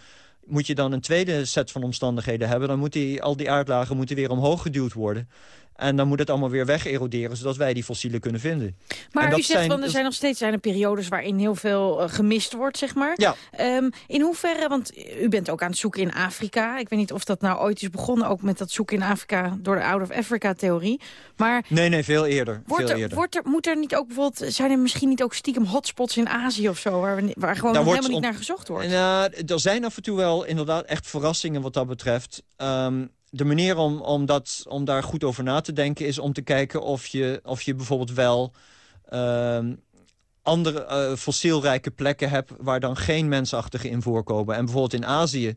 moet je dan een tweede set van omstandigheden hebben. Dan moeten die, al die aardlagen moeten weer omhoog geduwd worden. En dan moet het allemaal weer wegeroderen, zodat wij die fossielen kunnen vinden. Maar u zegt, zijn, van, er zijn nog steeds zijn er periodes waarin heel veel uh, gemist wordt, zeg maar. Ja. Um, in hoeverre, want u bent ook aan het zoeken in Afrika. Ik weet niet of dat nou ooit is begonnen, ook met dat zoeken in Afrika... door de Out of Africa-theorie. Maar nee, nee, veel eerder. Wordt veel er, eerder. Wordt er, moet er niet ook bijvoorbeeld, zijn er misschien niet ook stiekem hotspots in Azië of zo... waar, we, waar gewoon nog helemaal niet naar gezocht wordt? Nou, er zijn af en toe wel inderdaad echt verrassingen wat dat betreft... Um, de manier om, om, dat, om daar goed over na te denken is om te kijken of je, of je bijvoorbeeld wel uh, andere uh, fossielrijke plekken hebt waar dan geen mensachtige in voorkomen. En bijvoorbeeld in Azië,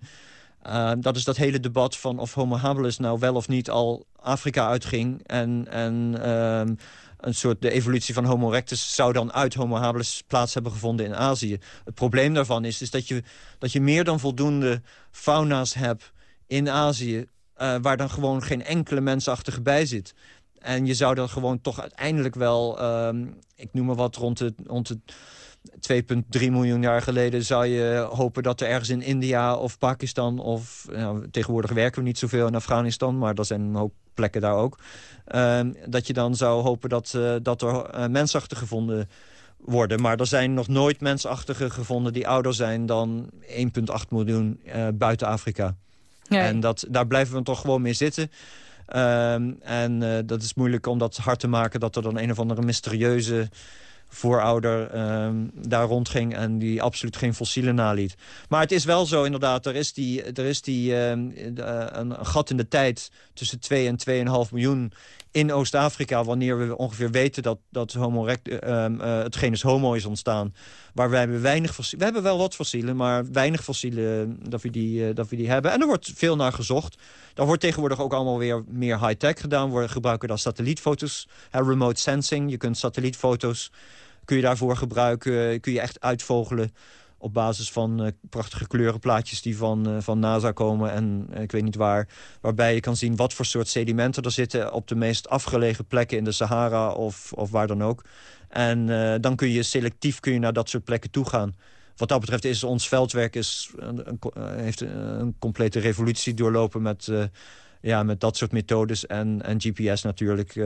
uh, dat is dat hele debat van of Homo habilis nou wel of niet al Afrika uitging. En, en uh, een soort de evolutie van Homo erectus zou dan uit Homo habilis plaats hebben gevonden in Azië. Het probleem daarvan is, is dat, je, dat je meer dan voldoende fauna's hebt in Azië uh, waar dan gewoon geen enkele mensachtige bij zit. En je zou dan gewoon toch uiteindelijk wel, um, ik noem maar wat, rond de, rond de 2,3 miljoen jaar geleden zou je hopen dat er ergens in India of Pakistan... of nou, tegenwoordig werken we niet zoveel in Afghanistan... maar er zijn een hoop plekken daar ook. Ehm, dat je dan zou hopen dat, uh, dat er uh, mensachtigen gevonden worden. Maar er zijn nog nooit mensachtigen gevonden die ouder zijn dan 1,8 miljoen buiten Afrika. En dat, daar blijven we toch gewoon mee zitten. Um, en uh, dat is moeilijk om dat hard te maken... dat er dan een of andere mysterieuze voorouder um, daar rondging... en die absoluut geen fossielen naliet. Maar het is wel zo inderdaad, er is, die, er is die, um, uh, een gat in de tijd... tussen 2 en 2,5 miljoen in Oost-Afrika... wanneer we ongeveer weten dat, dat homo um, het genus homo is ontstaan... waar wij hebben weinig fossielen... We hebben wel wat fossielen, maar weinig fossielen dat we, die, dat we die hebben. En er wordt veel naar gezocht. Daar wordt tegenwoordig ook allemaal weer meer high-tech gedaan. We gebruiken daar satellietfoto's, remote sensing. Je kunt satellietfoto's kun je daarvoor gebruiken. Kun je echt uitvogelen op basis van uh, prachtige kleurenplaatjes die van, uh, van NASA komen en uh, ik weet niet waar. Waarbij je kan zien wat voor soort sedimenten er zitten op de meest afgelegen plekken in de Sahara of, of waar dan ook. En dan kun je selectief kun je naar dat soort plekken toe gaan. Wat dat betreft is ons veldwerk is, een, een, heeft een complete revolutie doorlopen met ja, met dat soort methodes en, en GPS natuurlijk, uh,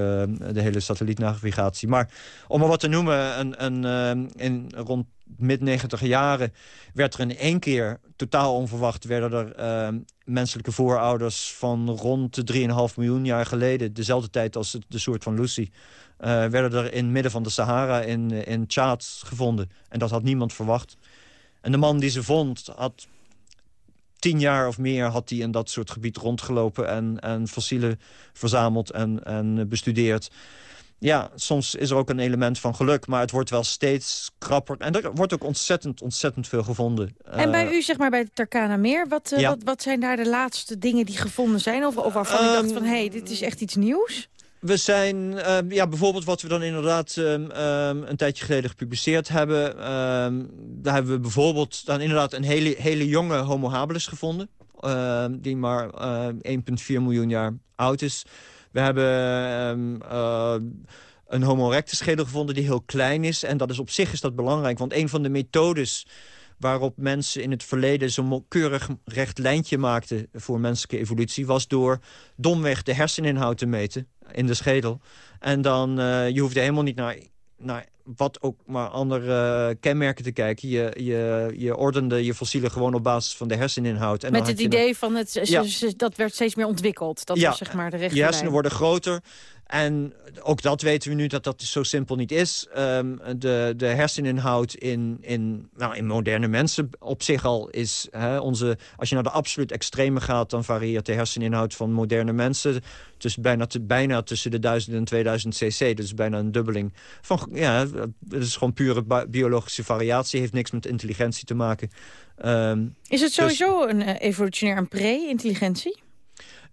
de hele satellietnavigatie. Maar om maar wat te noemen, een, een, uh, in rond mid-90 jaren werd er in één keer, totaal onverwacht... werden er uh, menselijke voorouders van rond de 3,5 miljoen jaar geleden... dezelfde tijd als de soort van Lucy... werden er in het midden van de Sahara in, in Tjaad gevonden. En dat had niemand verwacht. En de man die ze vond had tien jaar of meer had hij in dat soort gebied rondgelopen... en, en fossielen verzameld en, en bestudeerd. Ja, soms is er ook een element van geluk, maar het wordt wel steeds krapper. En er wordt ook ontzettend, ontzettend veel gevonden. En bij uh, u, zeg maar, bij het Turkana Meer, wat, ja. wat, wat zijn daar de laatste dingen die gevonden zijn? Of, of waarvan um, u dacht van, hé, hey, dit is echt iets nieuws? We zijn, uh, ja, bijvoorbeeld wat we dan inderdaad uh, um, een tijdje geleden gepubliceerd hebben. Daar hebben we bijvoorbeeld dan inderdaad een hele, hele jonge homo habilis gevonden. ehm, die maar 1,4 miljoen jaar oud is. We hebben ehm, een homo erectus schedel gevonden die heel klein is. En dat is op zich is dat belangrijk, want een van de methodes waarop mensen in het verleden zo'n keurig recht lijntje maakten voor menselijke evolutie... was door domweg de herseninhoud te meten in de schedel. En dan, uh, je hoefde helemaal niet naar, naar wat ook maar andere uh, kenmerken te kijken. Je, je, je ordende je fossielen gewoon op basis van de herseninhoud. En Met het idee van, het, ja. dat werd steeds meer ontwikkeld. Dat ja. was zeg maar de rechte Je hersenen worden groter. En ook dat weten we nu dat dat zo simpel niet is. Um, de, de herseninhoud in, in, nou, in moderne mensen op zich al is... Hè, onze, als je naar de absoluut extreme gaat... dan varieert de herseninhoud van moderne mensen... Tussen, bijna, bijna tussen de 1000 en 2000 cc. Dus bijna een dubbeling. Van, ja, het is gewoon pure biologische variatie. Heeft niks met intelligentie te maken. Um, is het sowieso dus, een uh, evolutionair een pre-intelligentie?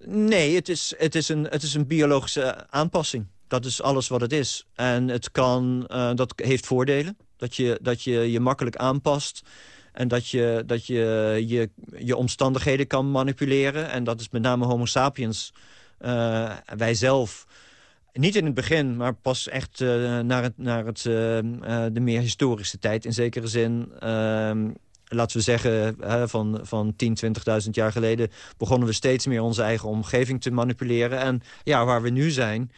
Nee, het is, het, is een, het is een biologische aanpassing. Dat is alles wat het is. En het kan, uh, dat heeft voordelen. Dat je, dat je je makkelijk aanpast. En dat je dat je, je, je omstandigheden kan manipuleren. En dat is met name homo sapiens. Uh, wij zelf. Niet in het begin, maar pas echt uh, naar, het, naar het, de meer historische tijd. In zekere zin ehm, laten we zeggen, van, van 10, 20.000 jaar geleden... begonnen we steeds meer onze eigen omgeving te manipuleren. En ja, waar we nu zijn,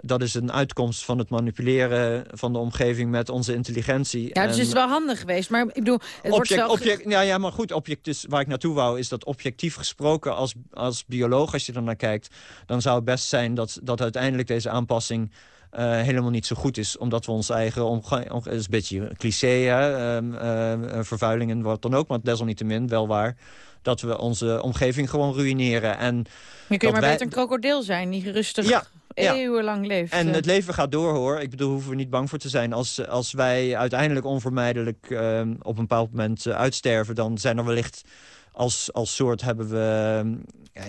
dat is een uitkomst van het manipuleren van de omgeving met onze intelligentie. Ja, dus en, is wel handig geweest. Maar ik bedoel, het object, wordt object, ja, ja, maar goed, object dus, waar ik naartoe wou... is dat objectief gesproken als, als bioloog, als je er naar kijkt... dan zou het best zijn dat, dat uiteindelijk deze aanpassing... Uh, helemaal niet zo goed is. Omdat we ons eigen omgeving... Is een beetje een cliché, hè? Um, uh, vervuiling en wat dan ook. Maar desalniettemin wel waar dat we onze omgeving gewoon ruïneren. En je kun je maar wij... beter een krokodil zijn, die rustig ja, eeuwenlang leeft. En het leven gaat door, hoor. Ik bedoel, hoeven we niet bang voor te zijn. Als, als wij uiteindelijk onvermijdelijk uh, op een bepaald moment uitsterven... dan zijn er wellicht als, als soort hebben we...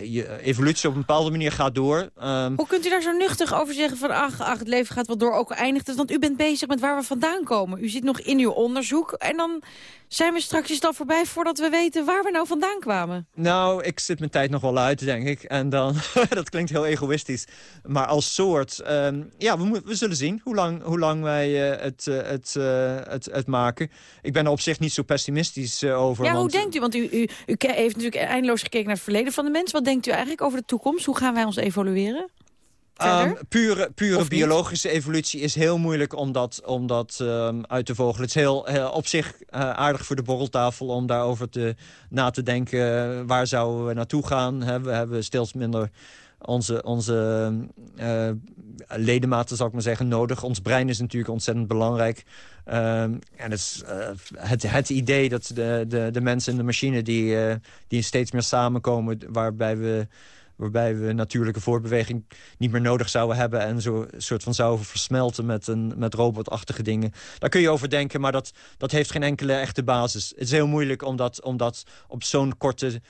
Je evolutie op een bepaalde manier gaat door. Um, Hoe kunt u daar zo nuchtig over zeggen van... ach, ach het leven gaat wel door, ook eindigt het? Want u bent bezig met waar we vandaan komen. U zit nog in uw onderzoek en dan Zijn we straks al voorbij voordat we weten waar we nou vandaan kwamen? Nou, ik zit mijn tijd nog wel uit, denk ik. En dan, dat klinkt heel egoïstisch. Maar als soort, ehm, ja, we, we zullen zien hoe lang, hoe lang wij uh, het, uh, het, uh, het, het maken. Ik ben er op zich niet zo pessimistisch over. Ja, want... hoe denkt u? Want u, u, u heeft natuurlijk eindeloos gekeken naar het verleden van de mens. Wat denkt u eigenlijk over de toekomst? Hoe gaan wij ons evolueren? Um, pure pure biologische evolutie is heel moeilijk om dat, om dat um, uit te vogelen. Het is heel, heel op zich uh, aardig voor de borreltafel om daarover te, na te denken. Waar zouden we naartoe gaan? He, we hebben steeds minder onze, onze uh, ledematen, zal ik maar zeggen, nodig. Ons brein is natuurlijk ontzettend belangrijk. Um, en het, uh, het, het idee dat de, de, de mensen en de machine die, die steeds meer samenkomen... waarbij we waarbij we natuurlijke voortbeweging niet meer nodig zouden hebben... en zo soort van zouden versmelten met, een, met robotachtige dingen. Daar kun je over denken, maar dat, dat heeft geen enkele echte basis. Het is heel moeilijk om dat, om dat op zo'n korte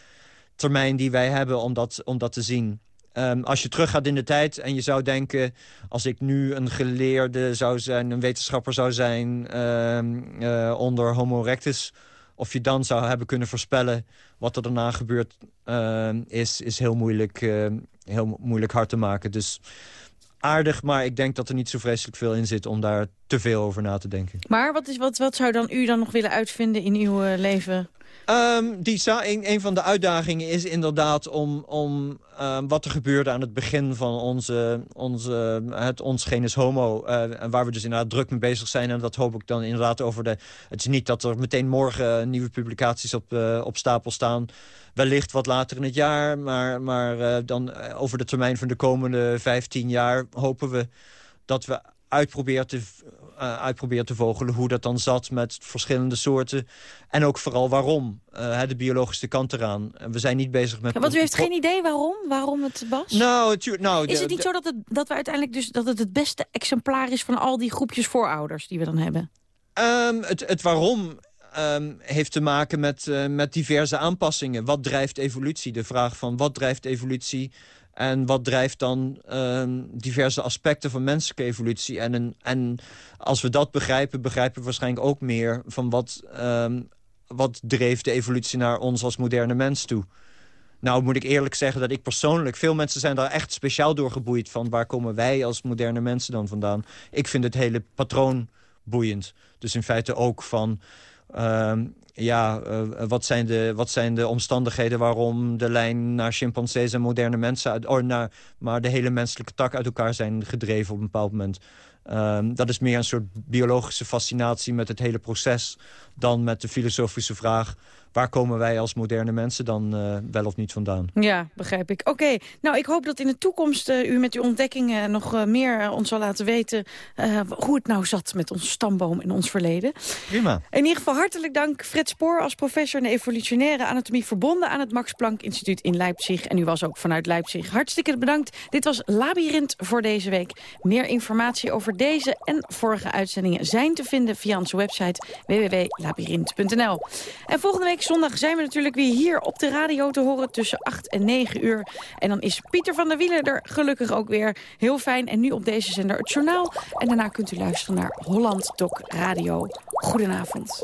termijn die wij hebben... om dat, om dat te zien. Um, als je teruggaat in de tijd en je zou denken... als ik nu een geleerde zou zijn, een wetenschapper zou zijn... Um, uh, onder Homo erectus of je dan zou hebben kunnen voorspellen wat er daarna gebeurd uh, is, is heel moeilijk, heel moeilijk hard te maken. Dus aardig, maar ik denk dat er niet zo vreselijk veel in zit om daar te veel over na te denken. Maar wat, is, wat, wat zou dan u dan nog willen uitvinden in uw uh, leven? Um, die, een, een van de uitdagingen is inderdaad om, om um, wat er gebeurde aan het begin van onze, onze, het ons genus homo. Uh, waar we dus inderdaad druk mee bezig zijn. En dat hoop ik dan inderdaad over de... Het is niet dat er meteen morgen nieuwe publicaties op, uh, op stapel staan. Wellicht wat later in het jaar. Maar, maar uh, dan over de termijn van de komende 15 jaar hopen we dat we uitproberen te, uh, uitproberen te vogelen hoe dat dan zat met verschillende soorten. En ook vooral waarom, uh, de biologische kant eraan. We zijn niet bezig met... Ja, want u heeft geen idee waarom? Waarom het was? Nou, het, nou is het niet zo dat, het, dat we uiteindelijk dus dat het het beste exemplaar is van al die groepjes voorouders die we dan hebben? Um, het, het waarom Um, heeft te maken met, uh, met diverse aanpassingen. Wat drijft evolutie? De vraag van wat drijft evolutie? En wat drijft dan um, diverse aspecten van menselijke evolutie? En, en als we dat begrijpen, begrijpen we waarschijnlijk ook meer... van wat, um, wat dreef de evolutie naar ons als moderne mens toe. Nou moet ik eerlijk zeggen dat ik persoonlijk... veel mensen zijn daar echt speciaal door geboeid van... waar komen wij als moderne mensen dan vandaan? Ik vind het hele patroon boeiend. Dus in feite ook van... Um, ja, uh, wat, zijn de, wat zijn de omstandigheden waarom de lijn naar chimpansees en moderne mensen... Uit, oh, naar, maar de hele menselijke tak uit elkaar zijn gedreven op een bepaald moment. Um, dat is meer een soort biologische fascinatie met het hele proces... dan met de filosofische vraag waar komen wij als moderne mensen dan uh, wel of niet vandaan? Ja, begrijp ik. Oké, okay. nou ik hoop dat in de toekomst uh, u met uw ontdekkingen nog uh, meer ons zal laten weten... hoe het nou zat met onze stamboom in ons verleden. Prima. In ieder geval hartelijk dank Fred Spoor als professor in de evolutionaire anatomie... verbonden aan het Max Planck Instituut in Leipzig. En u was ook vanuit Leipzig. Hartstikke bedankt. Dit was Labyrinth voor deze week. Meer informatie over deze en vorige uitzendingen zijn te vinden via onze website www.labyrinth.nl. En volgende week zondag zijn we natuurlijk weer hier op de radio te horen tussen 8 en 9 uur. En dan is Pieter van der Wielen er gelukkig ook weer. Heel fijn. En nu op deze zender het journaal. En daarna kunt u luisteren naar Holland Doc Radio. Goedenavond.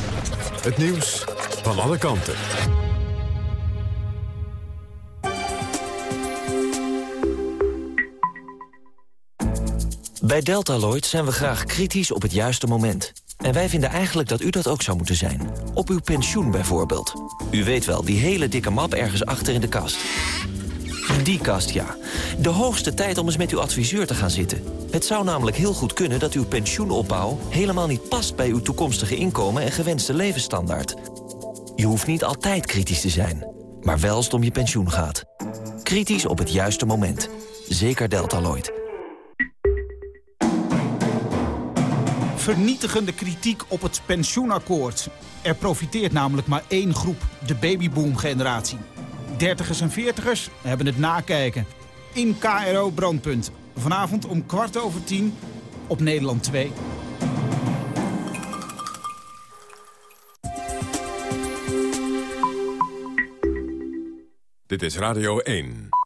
Het nieuws van alle kanten. Bij Deltaloid zijn we graag kritisch op het juiste moment. En wij vinden eigenlijk dat u dat ook zou moeten zijn. Op uw pensioen bijvoorbeeld. U weet wel, die hele dikke map ergens achter in de kast. Die kast, ja. De hoogste tijd om eens met uw adviseur te gaan zitten. Het zou namelijk heel goed kunnen dat uw pensioenopbouw... helemaal niet past bij uw toekomstige inkomen en gewenste levensstandaard. Je hoeft niet altijd kritisch te zijn, maar wel als het om je pensioen gaat. Kritisch op het juiste moment. Zeker Deltaloid. Vernietigende kritiek op het pensioenakkoord. Er profiteert namelijk maar één groep, de babyboom-generatie. Dertigers en veertigers hebben het nakijken. In KRO Brandpunt. Vanavond om kwart over tien op Nederland 2. Dit is Radio 1.